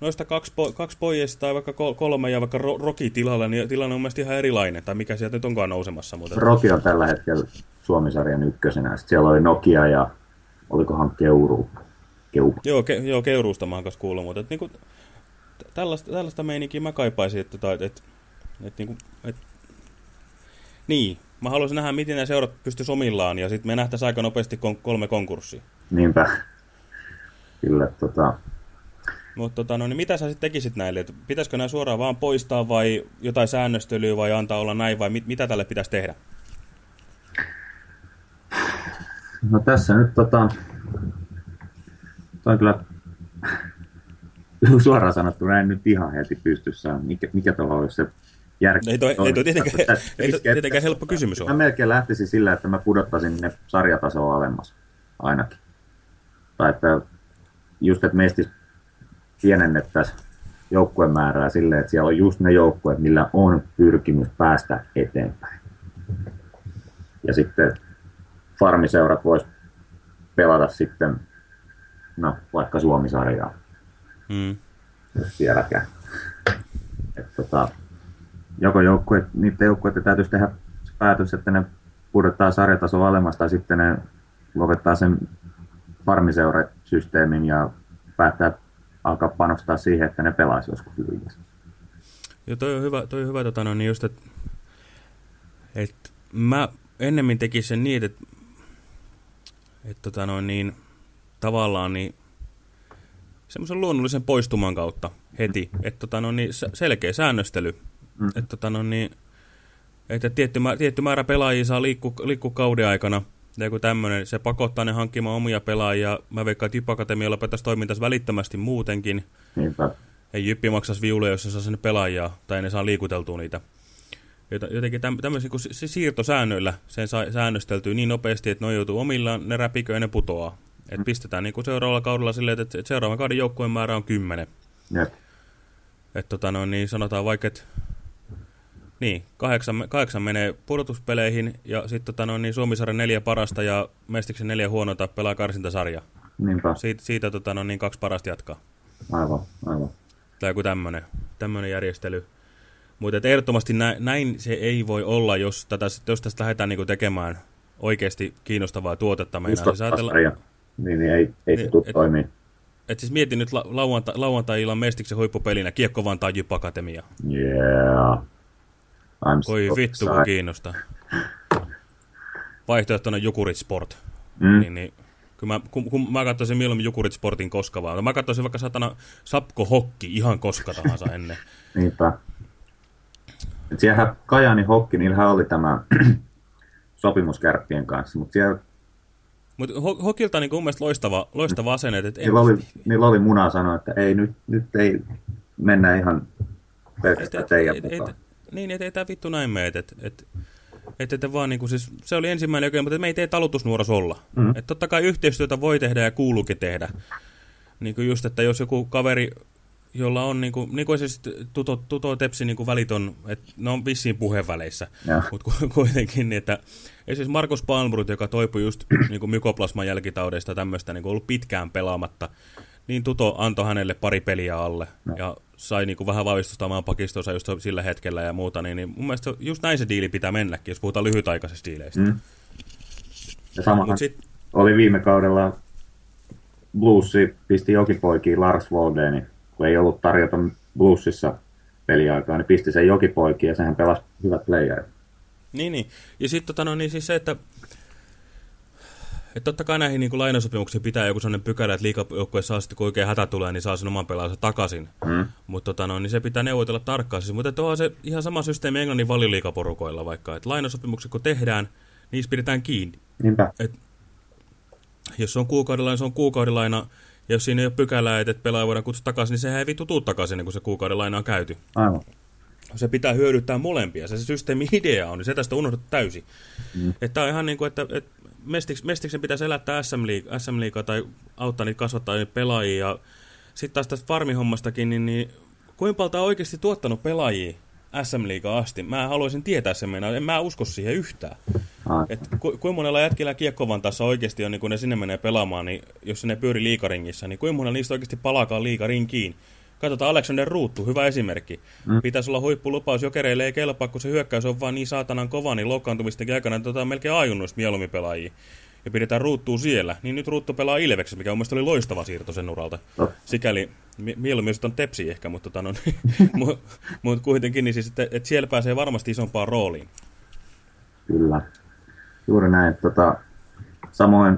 noista kaksi, po, kaksi pojista tai vaikka kol- kolme ja vaikka ro, Roki tilalla, niin tilanne on mielestäni ihan erilainen, tai mikä sieltä nyt onkaan nousemassa. Mutta, Roki on tällä hetkellä Suomisarjan ykkösenä. Sitten siellä oli Nokia ja olikohan Keuru. Keu. joo, ke, joo, Keuruusta mä oon kanssa kuullut, mutta et, niin kuin, tällaista, tällaista meininkiä mä kaipaisin, että, että, että, että, niin kuin, että niin, mä haluaisin nähdä, miten nämä seurat pystyisi omillaan, ja sitten me nähtäisiin aika nopeasti kon, kolme konkurssia. Niinpä. Kyllä, tota, Mutta tota, no, niin mitä sä sitten tekisit näille? Et pitäisikö nämä suoraan vaan poistaa vai jotain säännöstelyä vai antaa olla näin vai mit, mitä tälle pitäisi tehdä? no tässä nyt tota, toi on kyllä suoraan sanottuna en nyt ihan heti pystyssä, mikä, mikä tuolla olisi se järki. Ei toi, ei toi tietenkään, Tässä- ei toi tietenkään helppo kysymys Mä ole. melkein lähtisin sillä, että mä pudottaisin ne sarjatasoa alemmas, ainakin. Tai että just, että meistä pienennettäisiin joukkueen määrää silleen, että siellä on just ne joukkueet, millä on pyrkimys päästä eteenpäin. Ja sitten farmiseurat vois pelata sitten, no vaikka Suomisarjaa, Mm. jos sielläkään. Et tota, joko joukkueet, niiden joukkueiden täytyisi tehdä päätös, että ne pudottaa sarjatasoa alemmas tai sitten ne lopettaa sen farmiseurat-systeemin ja päättää alkaa panostaa siihen, että ne pelaisi joskus liigassa. Joo, toi on hyvä, toi on hyvä tota, no, niin just, että et mä ennemmin tekisin sen niin, että et, tota, no, niin, tavallaan niin, semmoisen luonnollisen poistuman kautta heti, että tota, no, niin, selkeä säännöstely, mm. että tota, no, niin, että tietty, määrä, tietty määrä pelaajia saa liikkua, liikkua kauden aikana, ja joku tämmöinen, se pakottaa ne hankkimaan omia pelaajia. Mä veikkaan, että Jyp Akatemia lopettaisi toimintansa välittömästi muutenkin. Niinpä. Ei Jyppi maksaisi viuleja, jos se saa sinne pelaajia, tai ne saa liikuteltua niitä. Jotenkin tämmöisen kuin se siirtosäännöillä sen saa säännösteltyy niin nopeasti, että ne joutuu omillaan, ne räpikö ja ne putoaa. Et pistetään niin kuin seuraavalla kaudella silleen, että seuraavan kauden joukkueen määrä on kymmenen. Että tota no, niin sanotaan vaikka, että niin, kahdeksan, kahdeksan menee pudotuspeleihin ja sitten tota, no, niin Suomisarjan neljä parasta ja Mestiksen neljä huonota pelaa karsintasarja. Niinpä. Siitä, siitä tota, no, niin kaksi parasta jatkaa. Aivan, aivan. Tai joku tämmöinen, tämmöinen järjestely. Mutta ehdottomasti nä, näin se ei voi olla, jos, tätä, jos tästä lähdetään niinku tekemään oikeasti kiinnostavaa tuotetta. Meinaa. Siis ajatella... Niin, niin ei, ei se niin, tule toimii. Et siis mieti nyt la, lauanta, lauantai-illan Mestiksen huippupelinä Kiekko Vantaa Jyp Akatemia. Yeah. I'm Voi vittu kun kiinnostaa. Vaihtoehtona Jukurit Sport. Mm. Niin, niin, kun mä, kun, kun mä katsoisin mieluummin Jukurit Sportin koska vaan. Mä katsoisin vaikka satana Sapko Hokki ihan koska tahansa ennen. Niinpä. Et siellähän Kajani Hokki, niillähän oli tämä sopimus kärppien kanssa, mutta siellä... Mutta Hokilta on niin mun mielestä loistava, loistava asenne. Että niillä, oli, niillä oli muna sanoa, että ei, nyt, nyt ei mennä ihan pelkästään teidän mukaan. Niin, että ei tämä vittu näin mene, että et, et, et, vaan niin kuin, siis, se oli ensimmäinen oikein, mutta me ei tee talutusnuoras olla. Mm. Että totta kai yhteistyötä voi tehdä ja kuuluukin tehdä. Niin kuin just, että jos joku kaveri, jolla on, niin kuin, niin kuin siis tuto, tuto Tepsi niin kuin väliton, että ne on vissiin puheenväleissä, mutta kuitenkin, niin, että esimerkiksi Markus Palmbrut, joka toipui just niin kuin mykoplasman jälkitaudesta tämmöistä, niin kuin ollut pitkään pelaamatta, niin Tuto antoi hänelle pari peliä alle no. ja sai niin kuin vähän vahvistusta omaan pakistonsa just sillä hetkellä ja muuta, niin, niin mun mielestä just näin se diili pitää mennäkin, jos puhutaan lyhytaikaisesta diileistä. Mm. Ja samahan sit... oli viime kaudella Bluesi pisti jokipoikiin Lars Voldeni, kun ei ollut tarjota Bluesissa peliaikaa, niin pisti sen jokipoikiin ja sehän pelasi hyvät playerit. Niin, niin. Ja sitten tota, no, niin siis se, että että totta kai näihin niin kuin lainasopimuksiin pitää joku sellainen pykälä, että liikajoukkue saa sitten, kun oikein hätä tulee, niin saa sen oman pelaansa takaisin. Mm. Mutta tota, no, niin se pitää neuvotella tarkkaan. Siis, mutta onhan se ihan sama systeemi Englannin valiliikaporukoilla vaikka. Että lainasopimukset kun tehdään, niissä pidetään kiinni. Niinpä. Et, jos on kuukaudilaina, se on kuukaudilaina. Ja jos siinä ei ole pykälää, että pelaaja voidaan kutsua takaisin, niin sehän ei vittu tuu takaisin, kun se kuukauden laina on käyty. Aivan. Se pitää hyödyttää molempia. Se, se systeemi idea on, niin se tästä unohdettu täysin. Mm. Että on ihan niin kuin, että, että Mestiks, Mestiksen pitäisi elättää SM, Liiga, SM Liiga tai auttaa niitä kasvattaa niitä pelaajia. Sitten taas tästä farmihommastakin, niin, niin kuinka paljon on oikeasti tuottanut pelaajia SM Liiga asti? Mä haluaisin tietää sen mennä. En mä usko siihen yhtään. Et ku, kuinka monella jätkillä kiekkovan tässä oikeasti on, niin kun ne sinne menee pelaamaan, niin jos ne pyöri liikaringissä, niin kuinka monella niistä oikeasti palaakaan liikarinkiin? Katsotaan Alexander Ruuttu, hyvä esimerkki. Mm. Pitäisi olla huippulupaus, jokereille ei kelpaa, kun se hyökkäys on vaan niin saatanan kova, niin loukkaantumistenkin aikana että tota on melkein ajunnut mieluummin pelaajia. Ja pidetään ruuttuu siellä. Niin nyt ruuttu pelaa Ilveksessä, mikä mielestäni oli loistava siirto sen uralta. No. Sikäli, mieluummin on tepsi ehkä, mutta tota, no, mut, mut kuitenkin, niin siis, että, että siellä pääsee varmasti isompaan rooliin. Kyllä. Juuri näin. Tota, samoin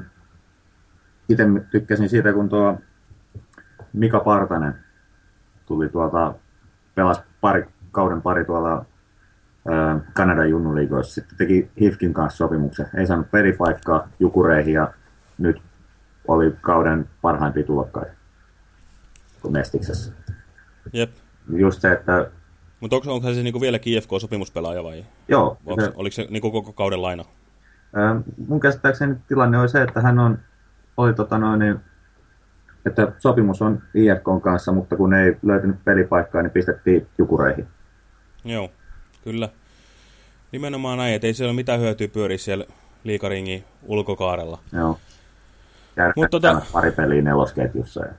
itse tykkäsin siitä, kun tuo Mika Partanen tuli tuolta, pelasi pari, kauden pari tuolla Kanadan junnuliigoissa. Sitten teki Hifkin kanssa sopimuksen. Ei saanut peripaikkaa Jukureihin ja nyt oli kauden parhaimpia tulokkaita Mestiksessä. Jep. Just se, että... Mutta onko, onko se siis niinku vielä KFK-sopimuspelaaja vai? Joo. Onko, se, oliko se niinku koko kauden laina? Ää, mun käsittääkseni tilanne oli se, että hän on, oli tota noin, niin että sopimus on IFK kanssa, mutta kun ei löytynyt pelipaikkaa, niin pistettiin jukureihin. Joo, kyllä. Nimenomaan näin, että ei siellä ole mitään hyötyä pyöriä siellä liikaringin ulkokaarella. Joo. Mutta tota... pari peliä nelosketjussa. Ja...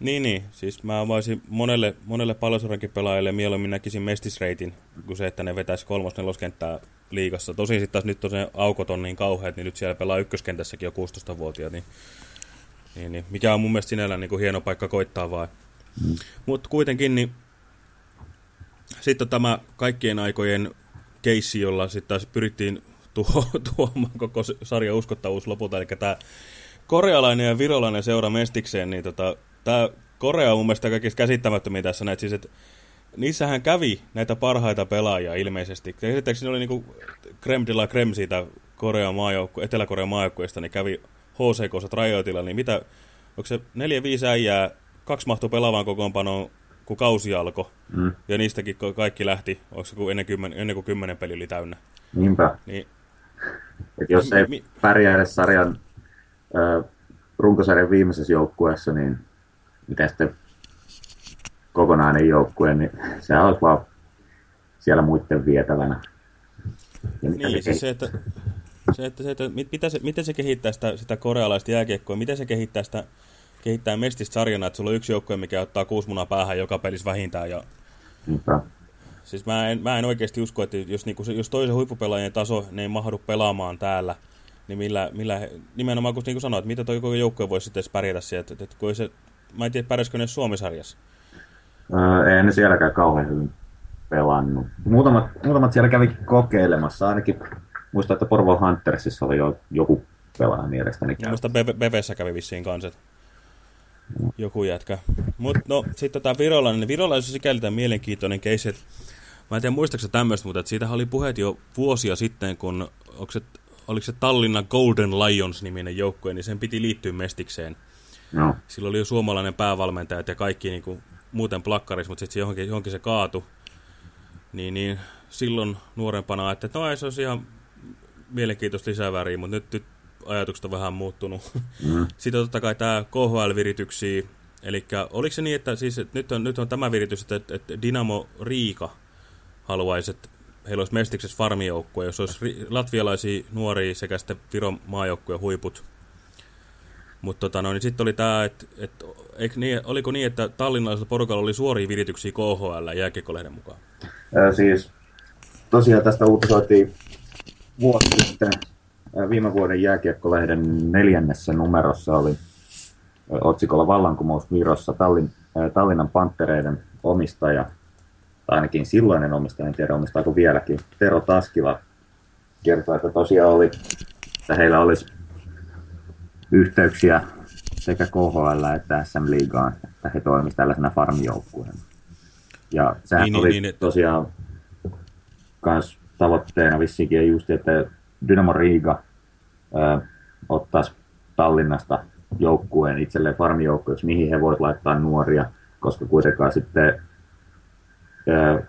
Niin, niin. Siis mä voisin monelle, monelle pallosurankin pelaajalle mieluummin näkisin mestisreitin, kuin se, että ne vetäisi kolmos neloskenttää liigassa. Tosin sitten taas nyt on se aukot on niin kauheat, niin nyt siellä pelaa ykköskentässäkin jo 16-vuotiaat, niin Niin, niin, mikä on mun mielestä sinällään niin kuin hieno paikka koittaa vaan. Mm. Mutta kuitenkin niin sitten tämä kaikkien aikojen keissi, jolla sitten taas pyrittiin tuo, tuomaan koko sarjan uskottavuus lopulta, eli tämä korealainen ja virolainen seura Mestikseen, niin tota, tämä Korea on mun mielestä kaikista käsittämättömiä tässä näitä, siis että niissähän kävi näitä parhaita pelaajia ilmeisesti. Käsittääkseni oli niinku creme de la creme siitä Korean maajoukku, Etelä-Korean maajoukkueesta, niin kävi HCK rajoitilla, niin mitä, onko se neljä viisi äijää, kaksi mahtui pelaavaan kokoonpanoon, kun kausi alkoi, mm. ja niistäkin kaikki lähti, onko se ennen, kymmen, ennen kuin kymmenen peli oli täynnä. Niinpä. Niin, Et jos ei mi, pärjää edes sarjan äh, runkosarjan viimeisessä joukkueessa, niin mitä sitten kokonainen joukkue, niin se olisi vaan siellä muiden vietävänä. niin, se, se, että, se, että, se, että mitä se, miten se kehittää sitä, sitä korealaista jääkiekkoa, miten se kehittää sitä kehittää mestistä sarjana, että sulla on yksi joukkue, mikä ottaa kuusi munaa päähän joka pelissä vähintään. Ja... Niinpä. Siis mä en, mä en oikeasti usko, että jos, niinku, jos toisen huippupelaajien taso ne ei mahdu pelaamaan täällä, niin millä, millä nimenomaan kun niin sanoit, mitä tuo joukkue voisi sitten pärjätä sieltä, että, että kun se, mä en tiedä, pärjäskö ne Suomisarjassa. Öö, ei ne sielläkään kauhean hyvin pelannut. Muutamat, muutamat siellä kävi kokeilemassa, ainakin muistan, että Porvo Huntersissa oli jo joku pelaaja mielestäni. Muista Bevessä kävi vissiin kanssa, joku jätkä. Mutta no, sitten tämä virolainen, niin virolainen on sikäli tämä mielenkiintoinen case, että mä en tiedä muistaaksä tämmöistä, mutta siitä oli puheet jo vuosia sitten, kun onko se, oliko se Tallinna Golden Lions-niminen joukkue, niin sen piti liittyä Mestikseen. No. Silloin oli jo suomalainen päävalmentaja ja kaikki niin kuin, muuten plakkaris, mutta sitten johonkin, johonkin se kaatu. Niin, niin silloin nuorempana, että no ei se olisi ihan mielenkiintoista lisäväriä, mutta nyt, nyt ajatukset on vähän muuttunut. Mm. Sitten totta kai tämä KHL-virityksiä, eli oliko se niin, että, siis, että nyt, on, nyt on tämä viritys, että, että Dynamo Riika haluaisi, että heillä olisi Mestiksessä farmijoukkue, jos olisi latvialaisia nuoria sekä sitten Viron maajoukkueen huiput. Mutta tota, no, niin sitten oli tämä, että, että niin, oliko niin, että tallinnalaisella porukalla oli suoria virityksiä KHL jääkiekkolehden mukaan? Ää, siis tosiaan tästä uutisoitiin vuosi sitten viime vuoden jääkiekkolehden neljännessä numerossa oli otsikolla Vallankumous Virossa Tallin, Tallinnan Panttereiden omistaja, tai ainakin silloinen omistaja, en tiedä omistaako vieläkin, Tero Taskila kertoi, että tosiaan oli, että heillä olisi yhteyksiä sekä KHL että SM Liigaan, että he toimisivat tällaisena farmijoukkueena. Ja sehän niin, niin oli niin, niin, tosiaan kans tavoitteena vissiinkin just, että Dynamo Riga ottaisi Tallinnasta joukkueen itselleen farmijoukkueeksi, mihin he voisivat laittaa nuoria, koska kuitenkaan sitten,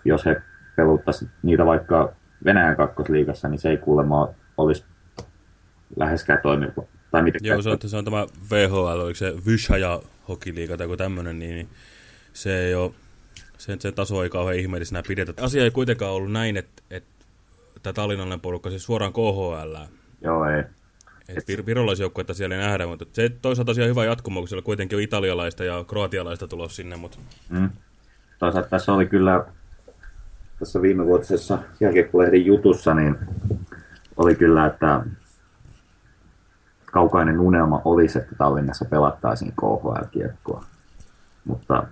jos he peluttaisivat niitä vaikka Venäjän kakkosliigassa, niin se ei kuulemma olisi läheskään toimiva. Tai Joo, se on, se on tämä VHL, oliko se Vyshaja hokiliiga tai tämmöinen, niin, niin se ei ole, sen, sen taso ei kauhean ihmeellisenä pidetä. Asia ei kuitenkaan ollut näin, että, että tämä tallinnallinen porukka siis suoraan KHL. Joo, ei. Et vir virolaisjoukkuetta siellä ei nähdä, mutta se toisaalta tosiaan hyvä jatkumo, kun siellä kuitenkin on italialaista ja kroatialaista tulossa sinne. Mutta... Mm. Toisaalta tässä oli kyllä tässä viimevuotisessa jälkipuolehden jutussa, niin oli kyllä, että kaukainen unelma olisi, että Tallinnassa pelattaisiin KHL-kiekkoa. Mutta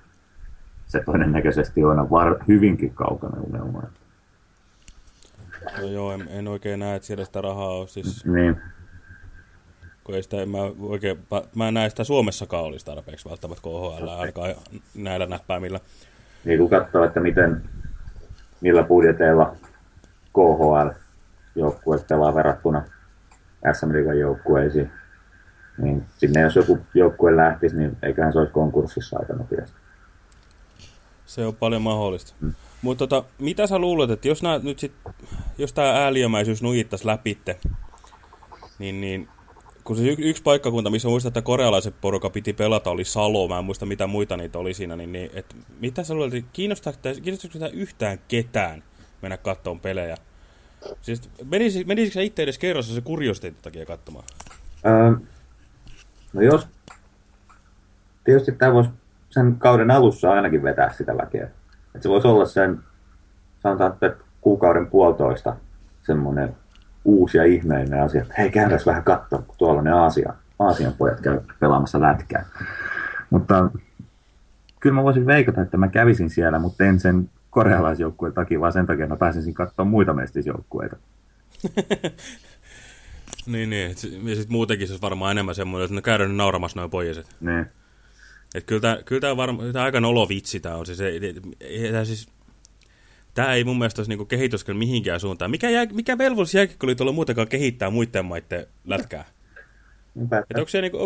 se todennäköisesti on var, hyvinkin kaukainen unelma. No joo, en, en oikein näe, että siellä sitä rahaa on. Siis, niin. Kun ei sitä, mä, oikein, mä en näe sitä Suomessakaan olisi tarpeeksi välttämättä KHL, ainakaan näillä näppäimillä. Niin kun katsoo, että miten, millä budjeteilla KHL-joukkueet pelaa verrattuna SM Liigan joukkueisiin, niin sinne jos joku joukkue lähtisi, niin eiköhän se olisi konkurssissa aika nopeasti. Se on paljon mahdollista. Hmm. Mutta tota, mitä sä luulet, että jos, nää, nyt sit, jos tämä ääliömäisyys nujittaisi läpitte, niin, niin kun se y- yksi paikkakunta, missä muistat, että korealaiset porukka piti pelata, oli Salo, mä en muista mitä muita niitä oli siinä, niin, niin et, mitä sä luulet, kiinnostaako sitä yhtään ketään mennä kattoon pelejä? Siis menisikö, sä itse edes kerrassa se kurjosteiden takia katsomaan? Öö, no jos, tietysti tämä voisi sen kauden alussa ainakin vetää sitä väkeä. Että se voisi olla sen, sanotaan, että kuukauden puolitoista semmoinen uusi ja ihmeellinen asia, että hei, käydäs vähän katsoa, kun tuolla ne Aasia Aasian pojat käy pelaamassa lätkää. Mutta kyllä mä voisin veikata, että mä kävisin siellä, mutta en sen korealaisjoukkueen takia, vaan sen takia mä pääsisin katsoa muita mestisjoukkueita. Niin, niin. Ja sitten muutenkin se olisi varmaan enemmän semmoinen, että ne käydään nyt nauramassa noin pojaset. Ne. Et kyllä tämä, kyllä tämä, varma, tämä aika nolo vitsi tämä on. Siis, ei, ei, ei, tämä, siis, tämä ei mun mielestä olisi niinku kehityskel mihinkään suuntaan. Mikä, jää, mikä velvollisuus jääkiekkoiliitolla muutenkaan kehittää muiden maiden lätkää? Onko, se, niinku,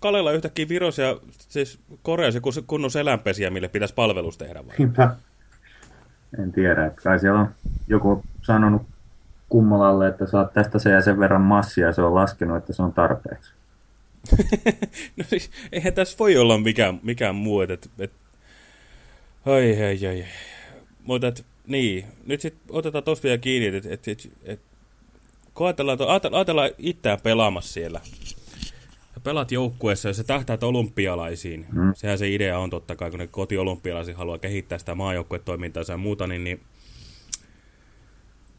Kalella yhtäkkiä Viros ja siis Koreassa kunnon selänpesiä, mille pitäisi palvelus tehdä vai? Niinpä. En tiedä, että kai siellä on joku sanonut Kummolalle, että saat tästä se ja sen verran massia ja se on laskenut, että se on tarpeeksi. no siis, eihän tässä voi olla mikään, mikään muu, että... Et, ai, ai, ai. Mutta et, niin, nyt sitten otetaan tuossa vielä kiinni, että et, et, et, kun ajatellaan, ajatellaan, ajatellaan itseään pelaamassa siellä. Ja pelaat joukkueessa, jos sä tähtäät olympialaisiin. Mm. Sehän se idea on totta kai, kun ne kotiolympialaisia haluaa kehittää sitä maajoukkuetoimintaa ja muuta, niin, niin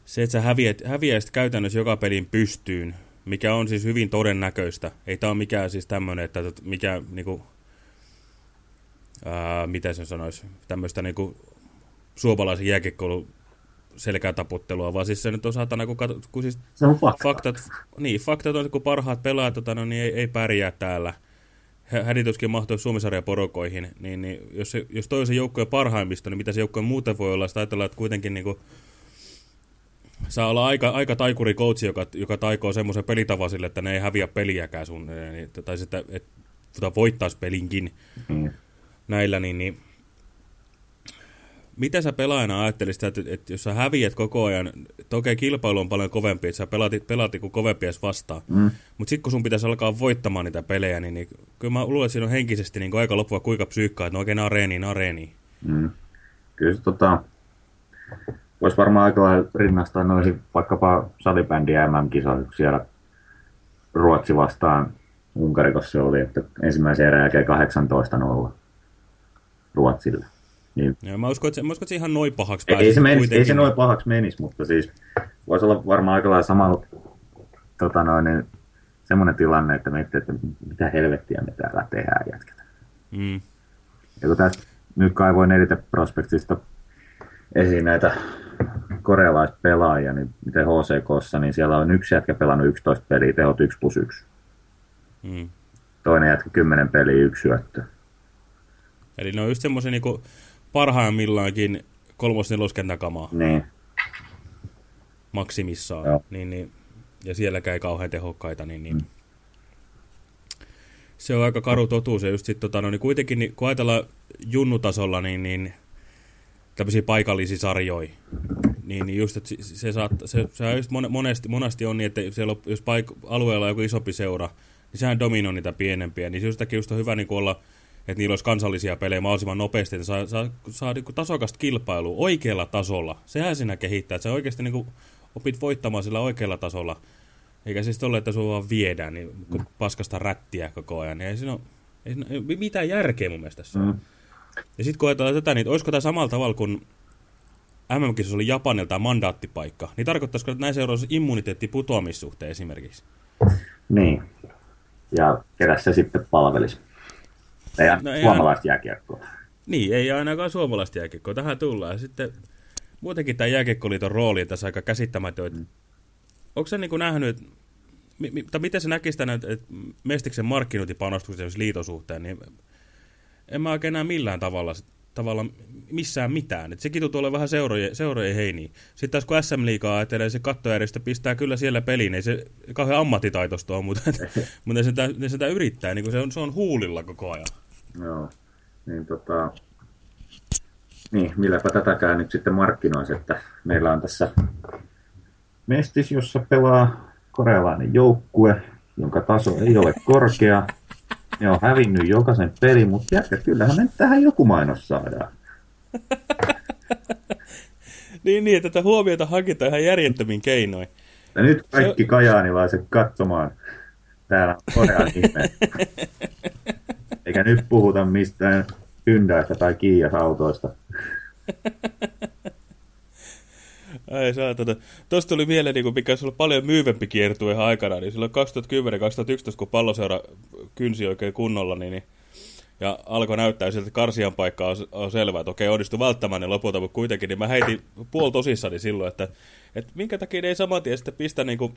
se, että sä häviät, häviäisit käytännössä joka pelin pystyyn, mikä on siis hyvin todennäköistä. Ei tämä ole mikään siis tämmöinen, että mikä niinku, ää, mitä sen sanoisi, tämmöistä niinku suomalaisen jääkiekkoulun selkätaputtelua, vaan siis se nyt on saatana, kun, kat, kun siis se on fakta. faktat, niin, faktat on, kun parhaat pelaajat tota, no, niin ei, ei pärjää täällä. Hädituskin mahtuu Suomisarjan porokoihin, niin, niin jos, se, jos toi on se joukkojen parhaimmista, niin mitä se joukkojen muuten voi olla, sitä ajatellaan, että kuitenkin niin kuin, saa olla aika, aika taikuri coachi, joka, joka taikoo semmoisen pelitavan sille, että ne ei häviä peliäkään sun, niin, tai sitten, että, tota voittaisi pelinkin mm. näillä, niin, niin mitä sä pelaajana ajattelisit, että, että jos sä häviät koko ajan, toki kilpailu on paljon kovempi, että sä pelaat, pelaat kuin kovempi edes vastaan, mm. mutta sitten kun sun pitäisi alkaa voittamaan niitä pelejä, niin, niin kyllä mä luulen, että siinä on henkisesti niin aika loppua kuinka psyykkaa, että no oikein areeniin, areeniin. Mm. Kyllä se tota, voisi varmaan aika lailla rinnastaa noihin vaikkapa salibändiä MM-kisoihin, siellä Ruotsi vastaan Unkarikossa se oli, että ensimmäisen erän jälkeen 18-0 Ruotsille. Niin. Joo, mä uskon, että se, mä uskon, että se ihan noin pahaksi ei, ei, se menis, ei se noin pahaksi menisi, mutta siis voisi olla varmaan aika lailla samalla tota noin, niin, semmoinen tilanne, että miettii, että mitä helvettiä me täällä tehdään jätkätä. Mm. Ja kun tästä nyt kaivoin Elite Prospectista esiin näitä korealaispelaajia, niin miten HCKssa, niin siellä on yksi jätkä pelannut 11 peliä, tehot 1 plus 1. Mm. Toinen jätkä 10 peliä, yksi syöttö. Eli ne on just semmoisia niinku parhaimmillaankin kolmos-neloskentän kamaa. Niin. Maksimissaan. Joo. Niin, niin, ja sielläkään ei kauhean tehokkaita, niin, niin. Mm. se on aika karu totuus. Ja just sit, tota, no, niin kuitenkin, niin, kun ajatellaan junnutasolla, niin, niin tämmöisiä paikallisia sarjoja, niin, niin just, että se, saattaa, se, se just monesti, monesti on niin, että siellä on, jos paik- alueella on joku isompi seura, niin sehän dominoi niitä pienempiä. Niin just, just on hyvä niin olla että niillä olisi kansallisia pelejä mahdollisimman nopeasti, että saa, saa, saa niin kuin tasokasta kilpailua oikealla tasolla. Sehän siinä kehittää, että sä oikeasti niin opit voittamaan sillä oikealla tasolla. Eikä siis ole, että sinua vaan viedään niin paskasta rättiä koko ajan. Ei siinä ole, ei siinä ole mitään järkeä mun mielestä tässä. Mm. Ja sitten kun ajatellaan tätä, niin olisiko tämä samalla tavalla kuin mm oli Japanilta mandaattipaikka, niin tarkoittaisiko, että näin seuraisi immuniteetti putoamissuhteen esimerkiksi? Niin. Ja keräs se sitten palvelisi. Ei no, suomalaista jääkiekkoa. Niin, ei ainakaan suomalaista jääkiekkoa. Tähän tullaan. Sitten muutenkin tämä jääkiekkoliiton rooli on tässä aika käsittämätön. Mm. Onko se niin nähnyt, mi, mi, tai miten se näkisi tänne, että Mestiksen markkinointipanostuksen liiton suhteen, niin en mä oikein näe millään tavalla, tavalla missään mitään. Et sekin tuntuu olevan vähän seurojen, seurojen heiniä. Sitten taas kun SM-liigaa ajattelee, se kattojärjestö pistää kyllä siellä peliin. Ei se kauhean ammattitaitoista ole, mutta, mutta se, sitä, sitä yrittää. Niin se, on, se on huulilla koko ajan. Joo, niin tota, niin, milläpä tätäkään nyt sitten markkinoisi, että meillä on tässä Mestis, jossa pelaa korealainen joukkue, jonka taso ei ole korkea. Ne on hävinnyt jokaisen peli, mutta jätkä, kyllähän me tähän joku mainos saadaan. niin, niin, että tätä huomiota hankitaan ihan järjettömin keinoin. Ja nyt kaikki Se... kajaanilaiset katsomaan täällä Korean ihme. Eikä nyt puhuta mistään Hyundaista tai Kiia-autoista. Ei saa tota. Tuosta tuli mieleen, niin mikä olisi ollut paljon myyvempi kiertue ihan aikana, niin silloin 2010-2011, kun palloseura kynsi oikein kunnolla, niin, niin ja alkoi näyttää siltä, että karsian paikka on, on selvä, että okei, onnistui välttämään ne lopulta, mutta kuitenkin, niin mä heitin puol tosissani silloin, että, että minkä takia ne ei saman tien sitten pistä niin kuin,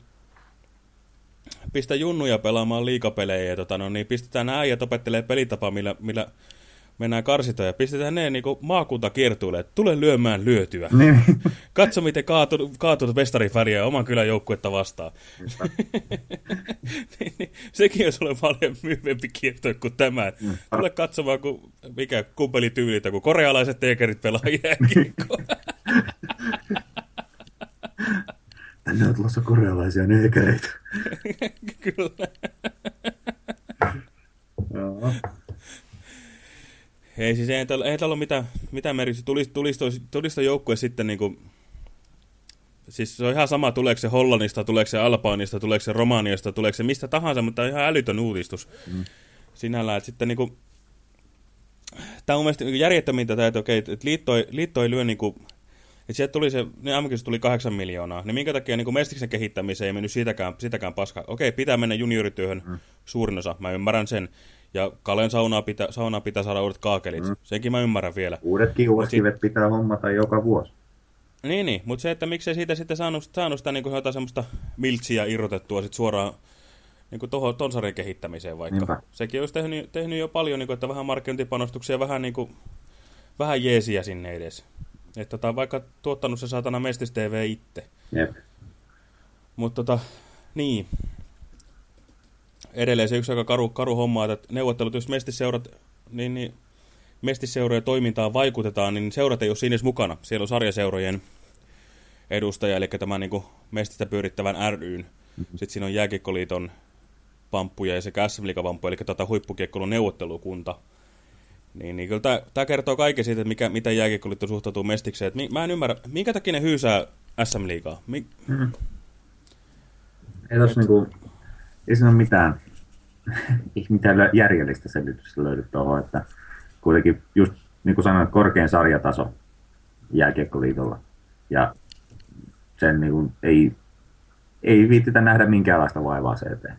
pistä junnuja pelaamaan liikapelejä ja tota, no, niin pistetään nämä äijät opettelee pelitapaa, millä, millä mennään karsitoon ja pistetään ne niin maakuntakiertuille, että tule lyömään lyötyä. Niin. Katso, miten kaatunut, kaatunut vestarifäriä oman kylän joukkuetta vastaan. niin, niin, sekin on sulle paljon myyvempi kierto kuin tämä. Mm. Tule katsomaan, kun, mikä kumpeli tyylitä, kun korealaiset teekerit pelaa jääkiekkoa. Tänne on tulossa korealaisia neekereitä. Kyllä. Joo. Ei siis ei, tällä, ei tällä ole mitään, mitään merkitystä. Tulisi, tulisi, tulisi, joukkue sitten niin kuin, siis se on ihan sama, tuleeko se Hollannista, tuleeko se Albaanista, tuleeko se Romaniasta, tuleeko se mistä tahansa, mutta ihan älytön uudistus mm. sinällään. Että sitten niin kuin, tämä on mun mielestä niin järjettömintä, että, okei, että liitto, ei, liitto ei lyö niin kuin, että sieltä tuli se, ne ammatissa tuli kahdeksan miljoonaa, niin minkä takia niin Mestiksen kehittämiseen ei mennyt sitäkään, sitäkään paskaa. Okei, pitää mennä juniorityöhön mm. suurin osa, mä ymmärrän sen. Ja Kalen saunaa pitää, saunaa pitää saada uudet kaakelit. Mm. Senkin mä ymmärrän vielä. Uudet kiuaskivet sit... pitää hommata joka vuosi. Niin, niin. mutta se, että miksei siitä sitten saanut, saanut sitä niin kuin jotain semmoista miltsiä irrotettua sit suoraan niin kuin tohon, ton sarjan kehittämiseen vaikka. Niinpä. Sekin olisi tehnyt, tehnyt jo paljon, niin kuin, että vähän markkinointipanostuksia, vähän, niin kuin, vähän jeesiä sinne edes. Että tota, vaikka tuottanut se saatana Mestis TV itse. Jep. Mutta tota, niin, edelleen se yksi aika karu, karu homma, että neuvottelut, jos mestiseurat, niin, niin mestiseurojen toimintaan vaikutetaan, niin seurat ei ole siinä edes mukana. Siellä on sarjaseurojen edustaja, eli tämä niin kuin mestistä pyörittävän ryn. Mm-hmm. Sitten siinä on jääkiekkoliiton pamppuja ja sekä SM pamppuja, eli tätä huippukiekkoilun neuvottelukunta. Niin, niin kyllä tämä, tämä kertoo kaiken siitä, että mikä, miten jääkiekkoliitto suhtautuu mestikseen. Että mä en ymmärrä, minkä takia ne hyysää SM-liigaa? Mi mm-hmm. Ei tossa niinku ei siinä ole mitään, mitään järjellistä selitystä löydy tuohon, että kuitenkin just niin kuin sanoin, korkein sarjataso jääkiekkoliitolla. Ja sen niin kuin, ei, ei viittitä nähdä minkäänlaista vaivaa se eteen.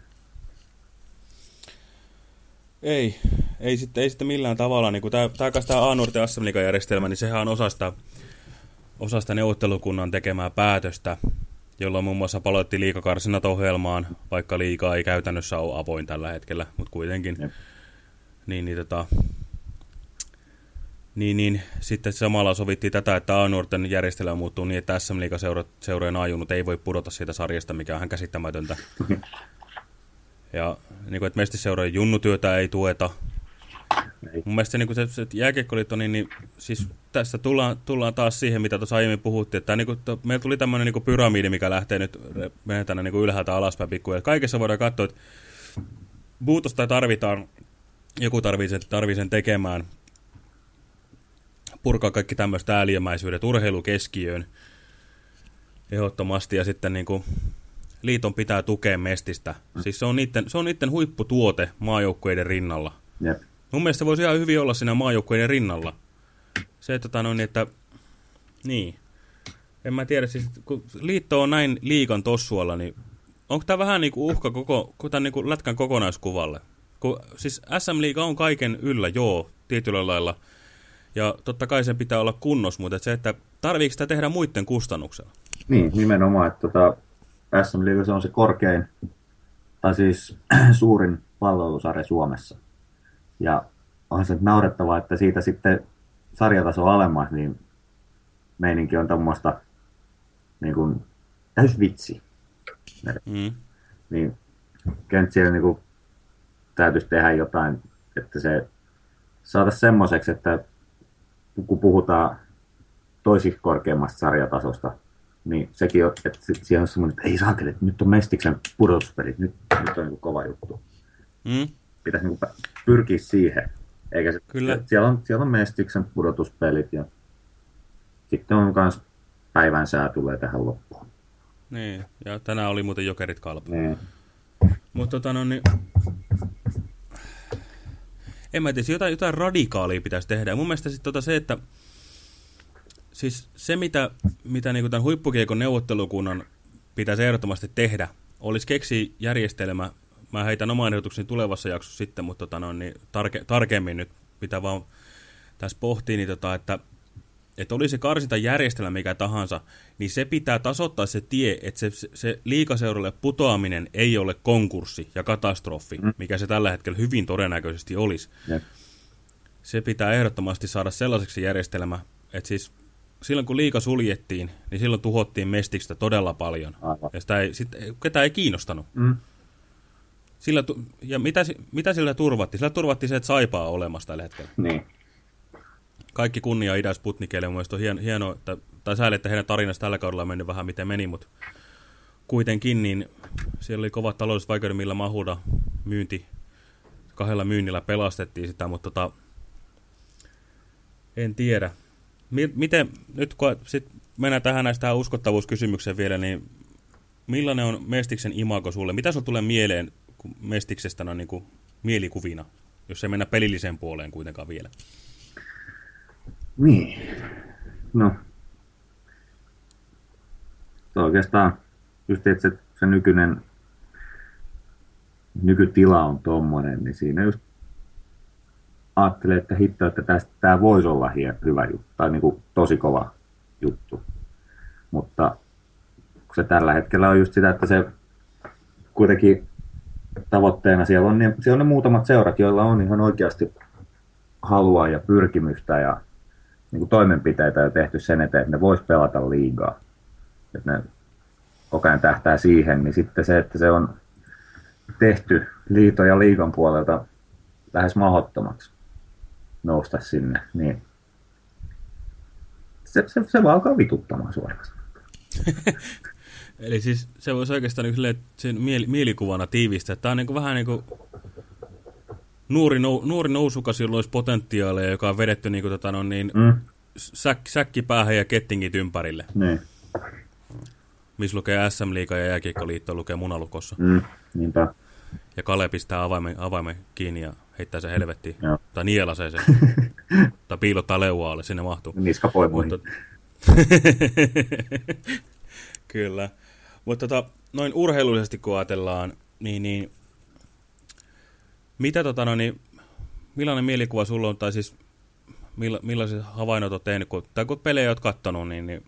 Ei, ei sitten, ei sitten millään tavalla. Niin tämä, tämä, tämä A-nuorten järjestelmä, niin sehän on osa sitä, osa sitä neuvottelukunnan tekemää päätöstä, jolloin muun muassa paloitti liikakarsinat ohjelmaan, vaikka liikaa ei käytännössä ole avoin tällä hetkellä, mutta kuitenkin. Jep. Niin, niin, tota, niin, niin sitten samalla sovittiin tätä, että A-nuorten järjestelmä muuttuu niin, että SM Liiga-seurojen ajunut ei voi pudota siitä sarjasta, mikä on ihan käsittämätöntä. Ja niin kuin, että mestiseurojen junnutyötä ei tueta, ei. Mun mielestä se, niin se, se jääkiekkoliitto, niin, niin siis tässä tullaan, tullaan taas siihen, mitä tuossa aiemmin puhuttiin, että niin kuin, to, meillä tuli tämmöinen niin pyramidi, mikä lähtee nyt tänne niin ylhäältä alaspäin pikkuja. Kaikessa voidaan katsoa, että muutosta tarvitaan, joku tarvii sen, tarvii sen tekemään, purkaa kaikki tämmöistä ääliömäisyydet urheilukeskiöön ehdottomasti ja sitten niin kuin, liiton pitää tukea mestistä. Siis se on niiden, se on niiden huipputuote maajoukkueiden rinnalla. Jep. Mun mielestä voisi ihan hyvin olla siinä maajoukkueiden rinnalla. Se, että, tota, no, että niin. En mä tiedä, siis kun liitto on näin liikan tossualla, niin onko tämä vähän niin kuin uhka koko, tämän niin kuin lätkän kokonaiskuvalle? Kun, siis SM-liiga on kaiken yllä, joo, tietyllä lailla. Ja totta kai sen pitää olla kunnos, mutta se, että tarviiko sitä tehdä muiden kustannuksella? Niin, nimenomaan, että tota, SM-liiga se on se korkein, tai siis suurin palvelusarja Suomessa. Ja on se naurettavaa, että siitä sitten sarjataso alemmas, niin meininki on tämmöistä niin kuin, täys vitsi. Mm. Niin Kentsiellä niin kuin, täytyisi tehdä jotain, että se saada semmoiseksi, että kun puhutaan toisiksi korkeammasta sarjatasosta, niin sekin on, että siellä on semmoinen, että ei saakeli, että nyt on Mestiksen pudotuspelit, nyt, nyt on niin kuin kova juttu. Mm pitäisi niin pyrkiä siihen. Eikä se, Kyllä. Siellä, on, siellä on Mestiksen pudotuspelit ja sitten on myös päivän sää tulee tähän loppuun. Niin, ja tänään oli muuten jokerit kalpa. Niin. Mutta tota no niin... En mä tiedä, jotain, jotain radikaalia pitäisi tehdä. Mun mielestä sit tota se, että Siis se, mitä, mitä niin tämän huippukiekon neuvottelukunnan pitäisi ehdottomasti tehdä, olisi keksi järjestelmä, mä heitän oman ehdotukseni tulevassa jaksossa sitten, mutta tota, no, niin tarke, tarkemmin nyt, mitä vaan tässä pohtii, niin tota, että, että oli se karsinta järjestelmä mikä tahansa, niin se pitää tasoittaa se tie, että se, se, se liikaseuralle putoaminen ei ole konkurssi ja katastrofi, mm. mikä se tällä hetkellä hyvin todennäköisesti olisi. Jep. Se pitää ehdottomasti saada sellaiseksi järjestelmä, että siis silloin kun liika suljettiin, niin silloin tuhottiin mestikstä todella paljon. Aivan. Ja sitä ei, sit, ketään ei kiinnostanut. Mm. Sillä, ja mitä, mitä sillä turvattiin? Sillä turvattiin se, että saipaa olemassa tällä hetkellä. Niin. Kaikki kunnia Ida Sputnikille. Mun mielestä on hieno, hieno että, tai sääli, että heidän tarinassa tällä kaudella on mennyt vähän miten meni, mutta kuitenkin niin siellä oli kovat taloudelliset vaikeudet, millä Mahuda myynti, kahdella myynnillä pelastettiin sitä, mutta tota, en tiedä. Miten, nyt kun sit mennään tähän näistä uskottavuuskysymykseen vielä, niin millainen on Mestiksen imago sulle? Mitä sinulle tulee mieleen Mestiksestä no, niin kuin mielikuvina, jos ei mennä pelilliseen puoleen kuitenkaan vielä? Niin, no. Tuo oikeastaan just että se, se nykyinen nykytila on tommonen, niin siinä just ajattelee, että hitto, että tästä tämä voisi olla hie, hyvä juttu, tai niin kuin tosi kova juttu. Mutta kun se tällä hetkellä on just sitä, että se kuitenkin tavoitteena siellä on, niin siellä on ne muutamat seurat, joilla on ihan oikeasti halua ja pyrkimystä ja niin kuin toimenpiteitä jo tehty sen eteen, että ne vois pelata liigaa. Että ne koko ajan tähtää siihen, niin sitten se, että se on tehty liito ja liigan puolelta lähes mahdottomaksi nousta sinne, niin se, se, se vaan alkaa vituttamaan suoraan Eli siis se voisi oikeastaan niin sen mieli, mielikuvana tiivistää. Tämä on niin kuin vähän niin kuin nuori, nou, nuori nousukas, jolla olisi potentiaalia, joka on vedetty niin kuin, tota, no, niin, mm. säk, säkkipäähän ja kettingit ympärille. Niin. Missä lukee SM Liiga ja Jääkiekkoliitto lukee munalukossa. Mm, niinpä. Ja Kale pistää avaimen, avaimen kiinni ja heittää se helvettiin. Joo. Tai nielasee se. tai piilottaa leuaalle, sinne mahtuu. Niskapoimuihin. Mutta... Kyllä. Mutta tota, noin urheilullisesti kun ajatellaan, niin, niin mitä tota, no, niin, millainen mielikuva sulla on, tai siis milla, millaiset havainnot olet tehnyt, kun, tai kun pelejä olet katsonut, niin, niin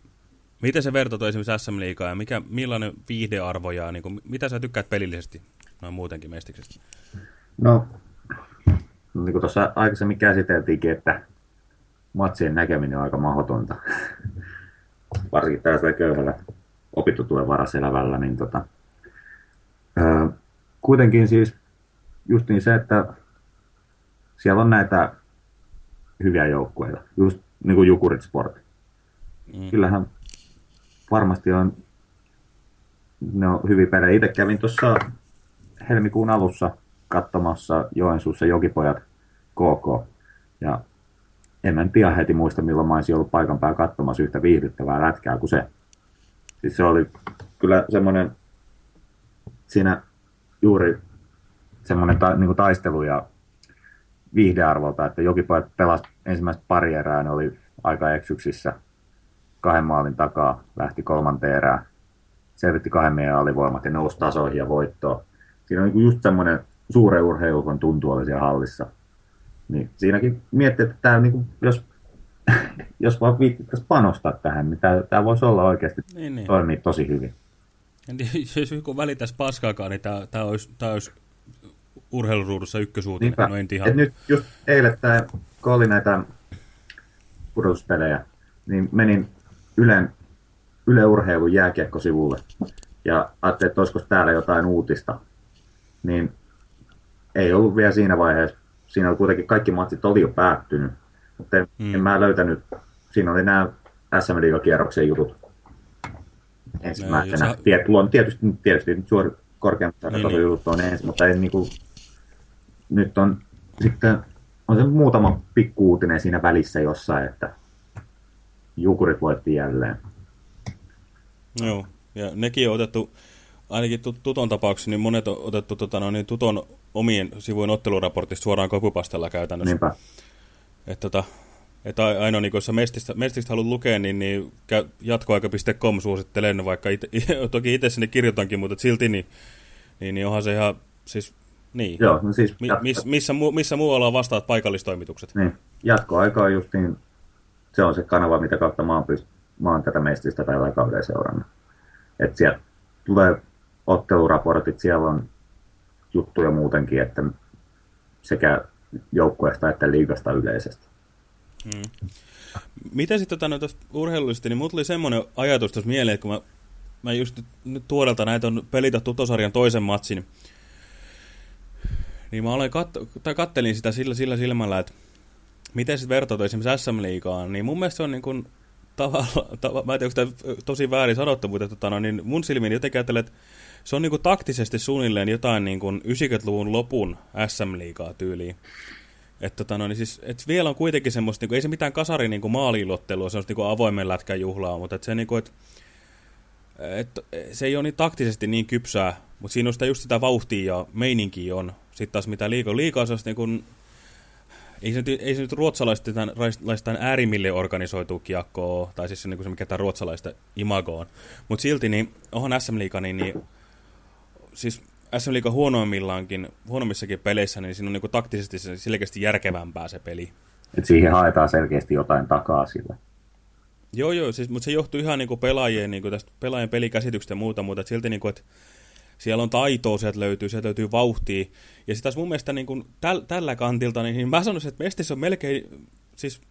miten se vertautuu esimerkiksi SM Liigaa ja mikä, millainen viihdearvo ja niin kuin, mitä sä tykkäät pelillisesti noin muutenkin mestiksestä? No, niin kuin tuossa aikaisemmin käsiteltiinkin, että matsien näkeminen on aika mahdotonta. Varsinkin tällaisella köyhällä opintotuen varassa elävällä, niin tota, öö, kuitenkin siis just niin se, että siellä on näitä hyviä joukkueita, just niin kuin Jukurit Sport. Mm. Kyllähän varmasti on, ne on hyviä pelejä. Itse kävin tuossa helmikuun alussa katsomassa Joensuussa Jokipojat KK. Ja en mä tiedä heti muista, milloin mä olisin ollut paikan päällä katsomassa yhtä viihdyttävää lätkää kuin se. Siis se oli kyllä semmoinen, siinä juuri semmoinen ta, niin taistelu ja viihdearvolta, että Jokipojat pelasi ensimmäistä pari erää, ne oli aika eksyksissä kahden maalin takaa, lähti kolmanteen erään, selvitti kahden meidän alivoimat ja nousi tasoihin ja voittoon. Siinä on niin just semmoinen suuren urheilun tuntu oli siellä hallissa. Niin siinäkin miettii, että tämä, niin kuin, jos, jos vaan viitsittäisiin panostaa tähän, niin tämä, tämä voisi olla oikeasti niin, niin. toimii tosi hyvin. Jos joku välittäisi paskaakaan, niin tämä, tämä, olisi, tämä olisi urheiluruudussa ykkösuutinen. No en ihan... Et nyt just eilen, tämä, kun oli näitä pudotuspelejä, niin menin Ylen, Yle Urheilun jääkiekkosivulle ja ajattelin, että olisiko täällä jotain uutista. Niin ei ollut vielä siinä vaiheessa. Siinä oli kuitenkin kaikki matsit oli jo päättynyt, mutta en, mm. en mä löytänyt. Siinä oli nämä SM kierroksen jutut ensimmäisenä. Tiet, on tietysti, tietysti nyt suori korkeammat niin, niin. jutut on ensin, mutta ei niin kuin, nyt on sitten on se muutama pikkuutinen siinä välissä jossain, että Jukurit voitti jälleen. Joo, ja nekin on otettu, ainakin Tuton tapauksessa, niin monet on otettu tota, no, niin Tuton omien sivujen otteluraportista suoraan kopupastella käytännössä. Niinpä. Et, tota, Että ainoa, niin kun sä Mestistä, Mestistä haluat lukea, niin, niin jatkoaika.com suosittelen, vaikka ite, toki itse sinne kirjoitankin, mutta silti niin, niin, niin onhan se ihan, siis, niin. Joo, no siis Mi, miss, missä, mu, missä muualla on vastaat paikallistoimitukset? Niin, jatkoaika on just niin, se on se kanava, mitä kautta mä oon, pyst, mä oon tätä Mestistä tällä kaudella seurannut. Että sieltä tulee otteluraportit, siellä on juttuja muutenkin, että sekä joukkueesta että liigasta yleisesti. Hmm. Miten sitten tota, no, urheilullisesti, niin mulla tuli semmoinen ajatus tuossa mieleen, että kun mä, mä just nyt, nyt tuodelta näitä on pelitä tutosarjan toisen matsin, niin mä olen kat, tai kattelin sitä sillä, sillä silmällä, että miten sitten vertautuu esimerkiksi SM-liigaan, niin mun mielestä se on niin kuin tavalla, tava, mä en tiedä, onko tämä tosi väärin sanottu, mutta tota, no, niin mun silmiin jotenkin ajattelen, että se on niin kuin taktisesti suunnilleen jotain niin kuin 90-luvun lopun SM-liigaa tyyliin. Että tota, no, niin siis, et vielä on kuitenkin semmoista, niin kuin, ei se mitään kasari niin kuin maaliilottelua, se on niin kuin avoimen lätkän juhlaa, mutta et se, niin et, et, se ei ole niin taktisesti niin kypsää, mutta siinä on sitä just sitä vauhtia ja meininkiä on. Sitten taas mitä liikaa, liikaa se on niin kuin, ei se, ei se nyt ruotsalaisten äärimmille organisoitu kiekkoa, tai siis se, niin se mikä tämä ruotsalaista imagoon. Mutta silti, niin onhan SM Liiga, niin, niin siis SM Liiga huonoimmillaankin, huonommissakin peleissä, niin siinä on niin kuin taktisesti selkeästi järkevämpää se peli. Et siihen haetaan selkeästi jotain takaa sillä. Joo, joo, siis, mutta se johtuu ihan niin kuin pelaajien, niin kuin tästä pelaajien pelikäsityksestä ja muuta, mutta silti niin kuin, että siellä on taitoa, sieltä löytyy, sieltä löytyy vauhtia. Ja sitten taas mun mielestä niin kuin täl, tällä kantilta, niin, niin mä sanoisin, että Mestissä on melkein siis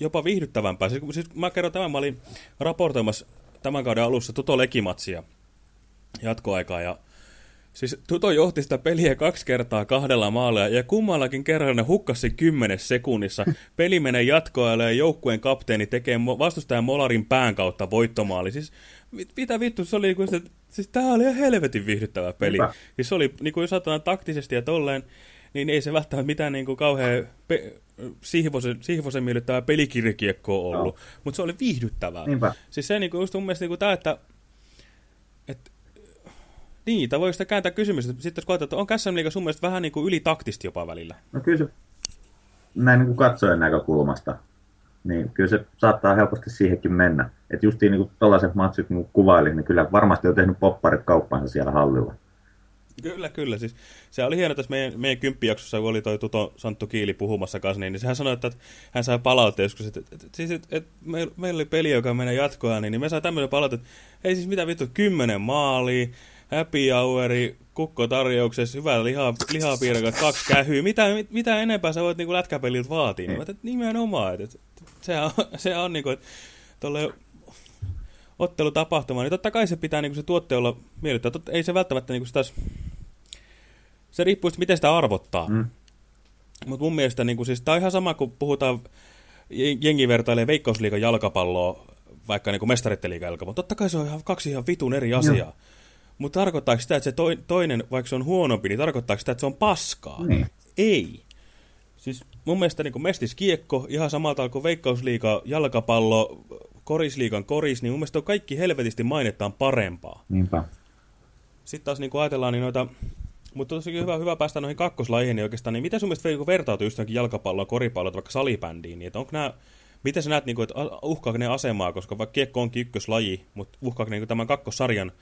jopa viihdyttävämpää. Siis, siis mä kerron tämän, mä olin raportoimassa tämän kauden alussa Tuto Lekimatsia jatkoaikaa ja Siis Tuto johti sitä peliä kaksi kertaa kahdella maalla ja kummallakin kerralla ne hukkasi kymmenes sekunnissa. Peli menee jatkoajalle ja joukkueen kapteeni tekee vastustajan Molarin pään kautta voittomaali. Siis mit, mitä vittu, se oli niin kuin se, siis tää oli ihan helvetin viihdyttävä peli. Hyvä. Siis se oli, niin kuin ajatellaan taktisesti ja tolleen, niin ei se välttämättä mitään niin kuin kauhean pe sihvosen, sihvosen miellyttävää pelikirjakiekkoa ollut, no. mutta se oli viihdyttävää. Niinpä. Siis se niin kuin, just mun mielestä niin kuin tämä, että niin, tai voiko sitä kääntää kysymys, että sitten jos koetaan, että on SM Liiga sun mielestä vähän niin kuin ylitaktisti jopa välillä? No kyllä se, näin niin kuin katsojen näkökulmasta, niin kyllä se saattaa helposti siihenkin mennä. Että justiin niin tällaiset matsit niin kuvailin, niin kyllä varmasti on tehnyt popparit kauppansa siellä hallilla. Kyllä, kyllä. Siis, se oli hieno tässä meidän, meidän kymppijaksossa, kun oli toi Tuto Santtu Kiili puhumassa kanssa, niin, niin sehän sanoi, että, hän sai palautteen joskus, että, että, siis, että, että meillä, meillä oli peli, joka menee jatkoa, niin, niin me sai tämmöinen palautteen, että ei siis mitä vittu, kymmenen maalia, happy houri, kukkotarjouksessa, hyvä liha, lihapiirakat, kaksi kähyä. Mitä, mit, mitä enempää sä voit niinku lätkäpeliltä vaatia? Niin. Että nimenomaan, että, että se on, se on niinku, että tolle ottelutapahtuma, niin totta kai se pitää niinku se tuotte olla miellyttävä. Totta, ei se välttämättä niinku sitä, se riippuu miten sitä arvottaa. Mm. Mutta mun mielestä niinku, siis, tämä on ihan sama, kun puhutaan, jengi vertailee Veikkausliikan jalkapalloa, vaikka niinku mestaritteliikan jalkapalloa. Totta kai se on ihan kaksi ihan vitun eri asiaa. Joo. Mutta tarkoittaako sitä, että se toinen, vaikka se on huonompi, niin tarkoittaako sitä, että se on paskaa? Niin. Ei. Siis mun mielestä niin mestiskiekko, ihan samalta kuin veikkausliiga, jalkapallo, korisliigan koris, niin mun mielestä on kaikki helvetisti mainettaan parempaa. Niinpä. Sitten taas niin ajatellaan, niin noita, mutta tosiaan hyvä, hyvä päästä noihin kakkoslajeihin niin oikeastaan, niin miten sun mielestä niinku vertautuu just jalkapalloon, koripalloon, vaikka salibändiin, niin että onko nämä, miten sä näet, niin kuin, että uhkaako ne asemaa, koska vaikka kiekko onkin ykköslaji, mutta uhkaako niin tämän kakkosarjan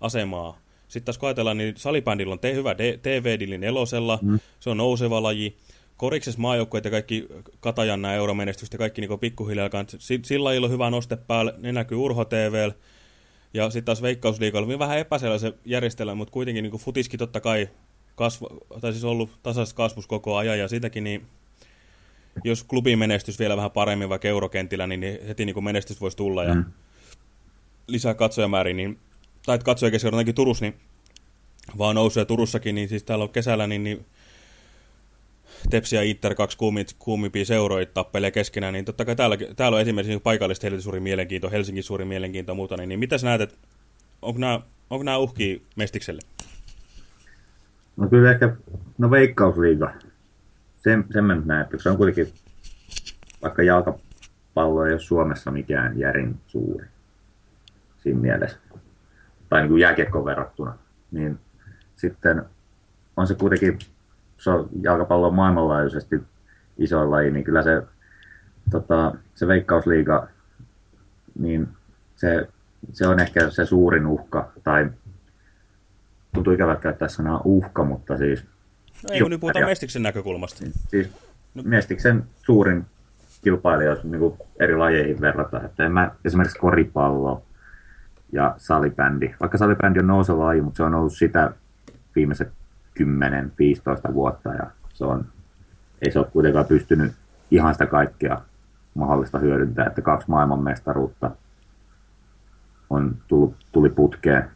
asemaa. Sitten taas kun ajatellaan, niin salibändillä on te hyvä TV-dillin elosella, mm. se on nouseva laji. Koriksessa maajoukkueet ja kaikki Katajanna euromenestykset ja kaikki niin pikkuhiljaa. Sillä lajilla on hyvä noste päälle, ne näkyy Urho TVllä. Ja sitten taas Veikkausliikalla on vähän epäselvä se järjestelmä, mutta kuitenkin niin futiski totta kai kasvu, tai siis ollut tasaisessa kasvussa koko ajan ja sitäkin niin jos klubin menestys vielä vähän paremmin vaikka eurokentillä, niin heti niin menestys voisi tulla ja mm. lisää katsojamäärin, niin tai että katsojakeskiarvo ainakin Turussa, niin vaan nousee Turussakin, niin siis täällä on kesällä, niin, niin Tepsi ja Inter, kaksi kuumit, kuumimpia seuroja tappelee keskenään, niin totta kai täällä, täällä on esimerkiksi niin Helsinki suuri mielenkiinto, Helsingin suuri mielenkiinto ja muuta, niin, niin mitä sä näet, että onko nämä, onko nämä Mestikselle? No kyllä ehkä, no veikkausliiga, sen, sen mä näen, että se on kuitenkin, vaikka jalkapallo ei ole Suomessa mikään järin suuri siinä mielessä tai niin kuin jääkiekkoon verrattuna, niin sitten on se kuitenkin, se on jalkapallo maailmanlaajuisesti iso laji, niin kyllä se tota, se veikkausliiga, niin se, se on ehkä se suurin uhka, tai tuntuu ikävä käyttää sanaa uhka, mutta siis... No ei, kun nyt puhutaan Mestiksen näkökulmasta. Siis no. Mestiksen suurin kilpailija, jos niin eri lajeihin verrataan. Että en mä, esimerkiksi koripallo ja salibändi. Vaikka salibändi on nouseva laji, mutta se on ollut sitä viimeiset 10-15 vuotta ja se on, ei se ole kuitenkaan pystynyt ihan sitä kaikkea mahdollista hyödyntää, että kaksi maailmanmestaruutta on tullut, tuli putkeen,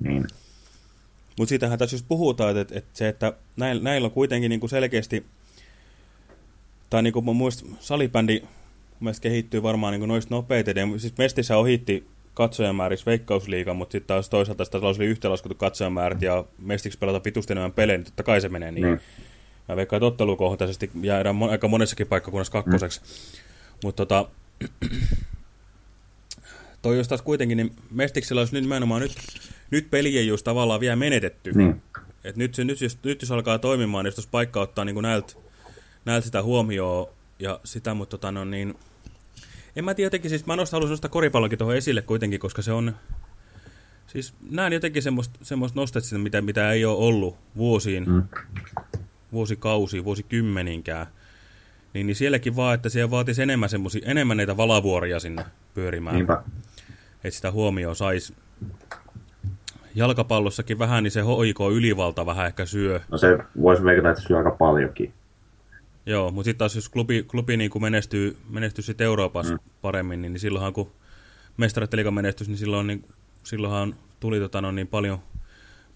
niin mutta siitähän tässä just puhutaan, että, että se, että näillä, näillä on kuitenkin niin kuin selkeästi, tai niin kuin mä muistan, salibändi mielestäni kehittyy varmaan niin kuin noista nopeiten. Siis Mestissä ohitti katsojamäärissä veikkausliiga, mutta sitten taas toisaalta sitä oli yhteenlaskettu katsojamäärät ja Mestiksi pelata pitusti enemmän pelejä, niin totta kai se menee niin. Mm. Mä veikkaan, että ottelukohtaisesti jäädään aika monessakin paikkakunnassa kakkoseksi. Mm. Mutta tota, toi jos taas kuitenkin, niin Mestiksellä olisi nimenomaan nyt, nyt peli ei just tavallaan vielä menetetty. Niin. Et nyt, se, nyt, jos, nyt jos alkaa toimimaan, niin jos paikka ottaa niin näiltä näilt sitä huomioon ja sitä, mutta tota, no, niin, en mä tiedä jotenkin, siis mä nostan, haluaisin nostaa koripallonkin tuohon esille kuitenkin, koska se on, siis näen jotenkin semmoista, semmoista nostetta, mitä, mitä ei ole ollut vuosiin, mm. vuosikausiin, vuosikymmeninkään. Niin, niin sielläkin vaan, että siellä vaatisi enemmän, enemmän näitä valavuoria sinne pyörimään. Niinpä. Että sitä huomioon saisi. Jalkapallossakin vähän, niin se hoiko ylivalta vähän ehkä syö. No se voisi veikata, että syö aika paljonkin. Joo, mutta sitten taas jos klubi, klubi niin kuin menestyy, menestyy sitten Euroopassa mm. paremmin, niin, niin silloinhan kun mestaretteliikan menestys, niin silloin niin, silloinhan tuli tota, no, niin paljon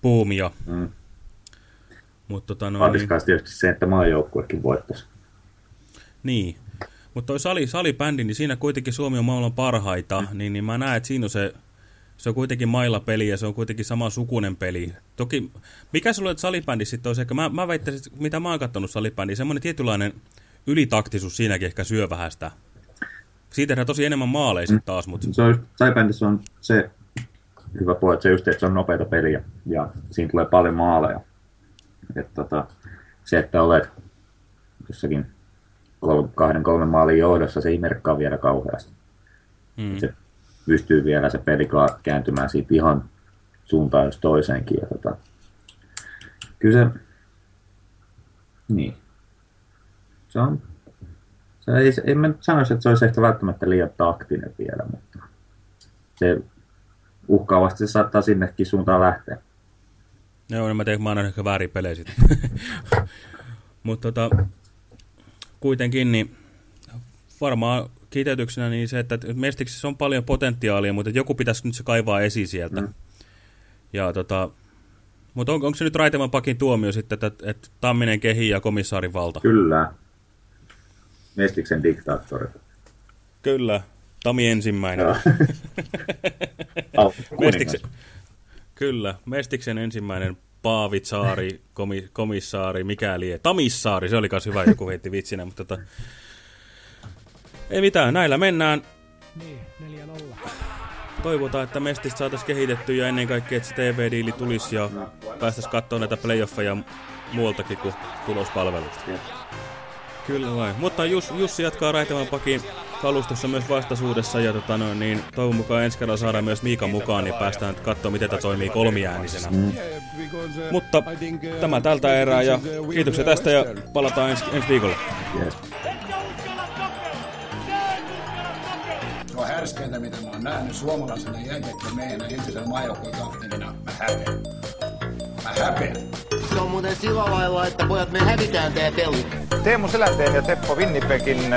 puumia. Mm. Mut, tota, no, niin... tietysti se, että maajoukkuekin voittaisi. Niin, mutta toi sali, salibändi, niin siinä kuitenkin Suomi on maailman parhaita, mm. niin, niin mä näen, että siinä on se, se on kuitenkin mailla peli ja se on kuitenkin sama sukunen peli. Toki, mikä sulla on salibändi sitten olisi ehkä, mä, mä väittäisin, mitä mä oon kattonut salibändiä, semmoinen tietynlainen ylitaktisuus siinäkin ehkä syö vähän sitä. Siitä tehdään tosi enemmän maaleja mm. taas. Mutta... Se on, salibändissä on se hyvä puoli, että se just, että se on nopeita peliä ja siinä tulee paljon maaleja. Että tota, se, että olet jossakin kahden kolmen maalin johdossa, se ei merkkaa vielä kauheasti. Mm. Se pystyy vielä se peli kääntymään siitä ihan suuntaan jos toiseenkin. Ja tota, kyllä se, niin. Se on, se ei, ei mä nyt sanoisi, että se olisi ehkä välttämättä liian taktinen vielä, mutta se uhkaavasti se saattaa sinnekin suuntaan lähteä. Joo, niin mä tein, mä annan ehkä väärin pelejä sitten. mutta tota, kuitenkin niin varmaan kiteytyksenä niin se, että Mestiksessä on paljon potentiaalia, mutta joku pitäisi nyt se kaivaa esiin sieltä. Mm. Ja tota, mutta on, onko se nyt Raiteman pakin tuomio sitten, että, että Tamminen kehi ja komissaarin valta? Kyllä. Mestiksen diktaattori. Kyllä. Tami ensimmäinen. Mestiksen, kyllä. Mestiksen ensimmäinen Paavitsaari, komi, komissaari, mikäli. Tamissaari, se oli myös hyvä, joku heitti vitsinä, mutta tota, ei mitään, näillä mennään. Niin, 4-0. Toivotaan, että Mestistä saataisiin kehitetty ja ennen kaikkea, että se TV-diili tulisi ja päästäisiin katsoa näitä playoffeja muualtakin kuin tulospalvelusta. Kyllä vain. Mutta Jus, Jussi jatkaa Raitevan pakin kalustossa myös vastaisuudessa ja tota, no, niin, toivon mukaan ensi kerralla saadaan myös Miika mukaan, niin päästään katsomaan, miten tämä toimii kolmiäänisenä. Mm. Mutta tämä tältä erää ja kiitoksia tästä ja palataan ensi, ensi viikolla. Yes. Härskeintä, mitä mä oon nähnyt suomalaisena jäntekkä meidän entisen maajoukkojen kapteenina. Mä häpeän. Mä häpeän. Se on muuten sillä lailla, että pojat me hävitään tää peli. Teemu Selänteen ja Teppo Winnipegin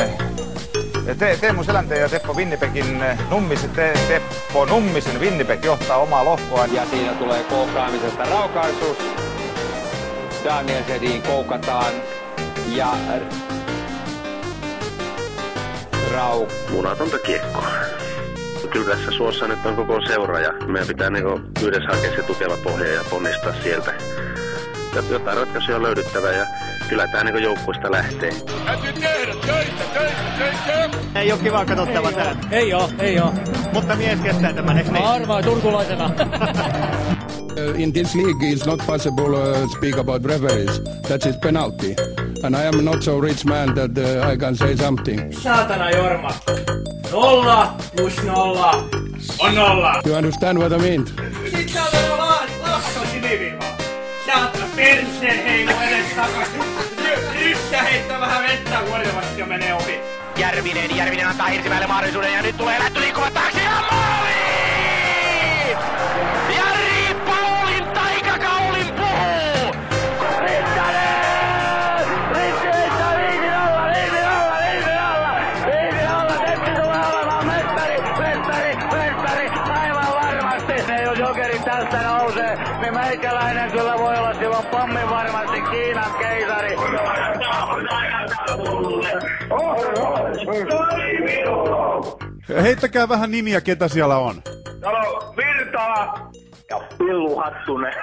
te, Teemu Selänteen ja Teppo Winnipegin Nummisen, te, Teppo Nummisen Winnipeg johtaa omaa lohkoa. Ja siinä tulee koukkaamisesta raukaisuus. Daniel Sedin koukataan ja rau. Munatonta kiekkoa. Kyllä tässä suossa nyt on koko seura ja meidän pitää niinku yhdessä hakea se tukeva pohja ja ponnistaa sieltä. Jotain ratkaisuja on löydyttävä ja kyllä tämä niin joukkueesta lähtee. Täytyy tehdä töitä, töitä, töitä! Ei ole kiva katsottava tää. Ei oo, ei oo. Mutta mies kestää tämän, eikö niin? Arvaa turkulaisena. in this league it's not possible to uh, speak about referees. That is penalty. and I am not so rich man that uh, I can say something. Saatana Jorma. Nolla plus nolla on nolla. You understand what I mean? Sit sä oot ollut la- lakko siniviivaa. Saatana perseen heilu edes takaisin. Yssä heittää vähän vettä kuorivasti ja menee ohi. Järvinen, Järvinen antaa Hirsimäelle mahdollisuuden ja nyt tulee lähtö liikkuva silloin pommin varmasti Kiinan keisari. Heittäkää vähän nimiä, ketä siellä on. Täällä on Virtala ja Pillu Hattunen.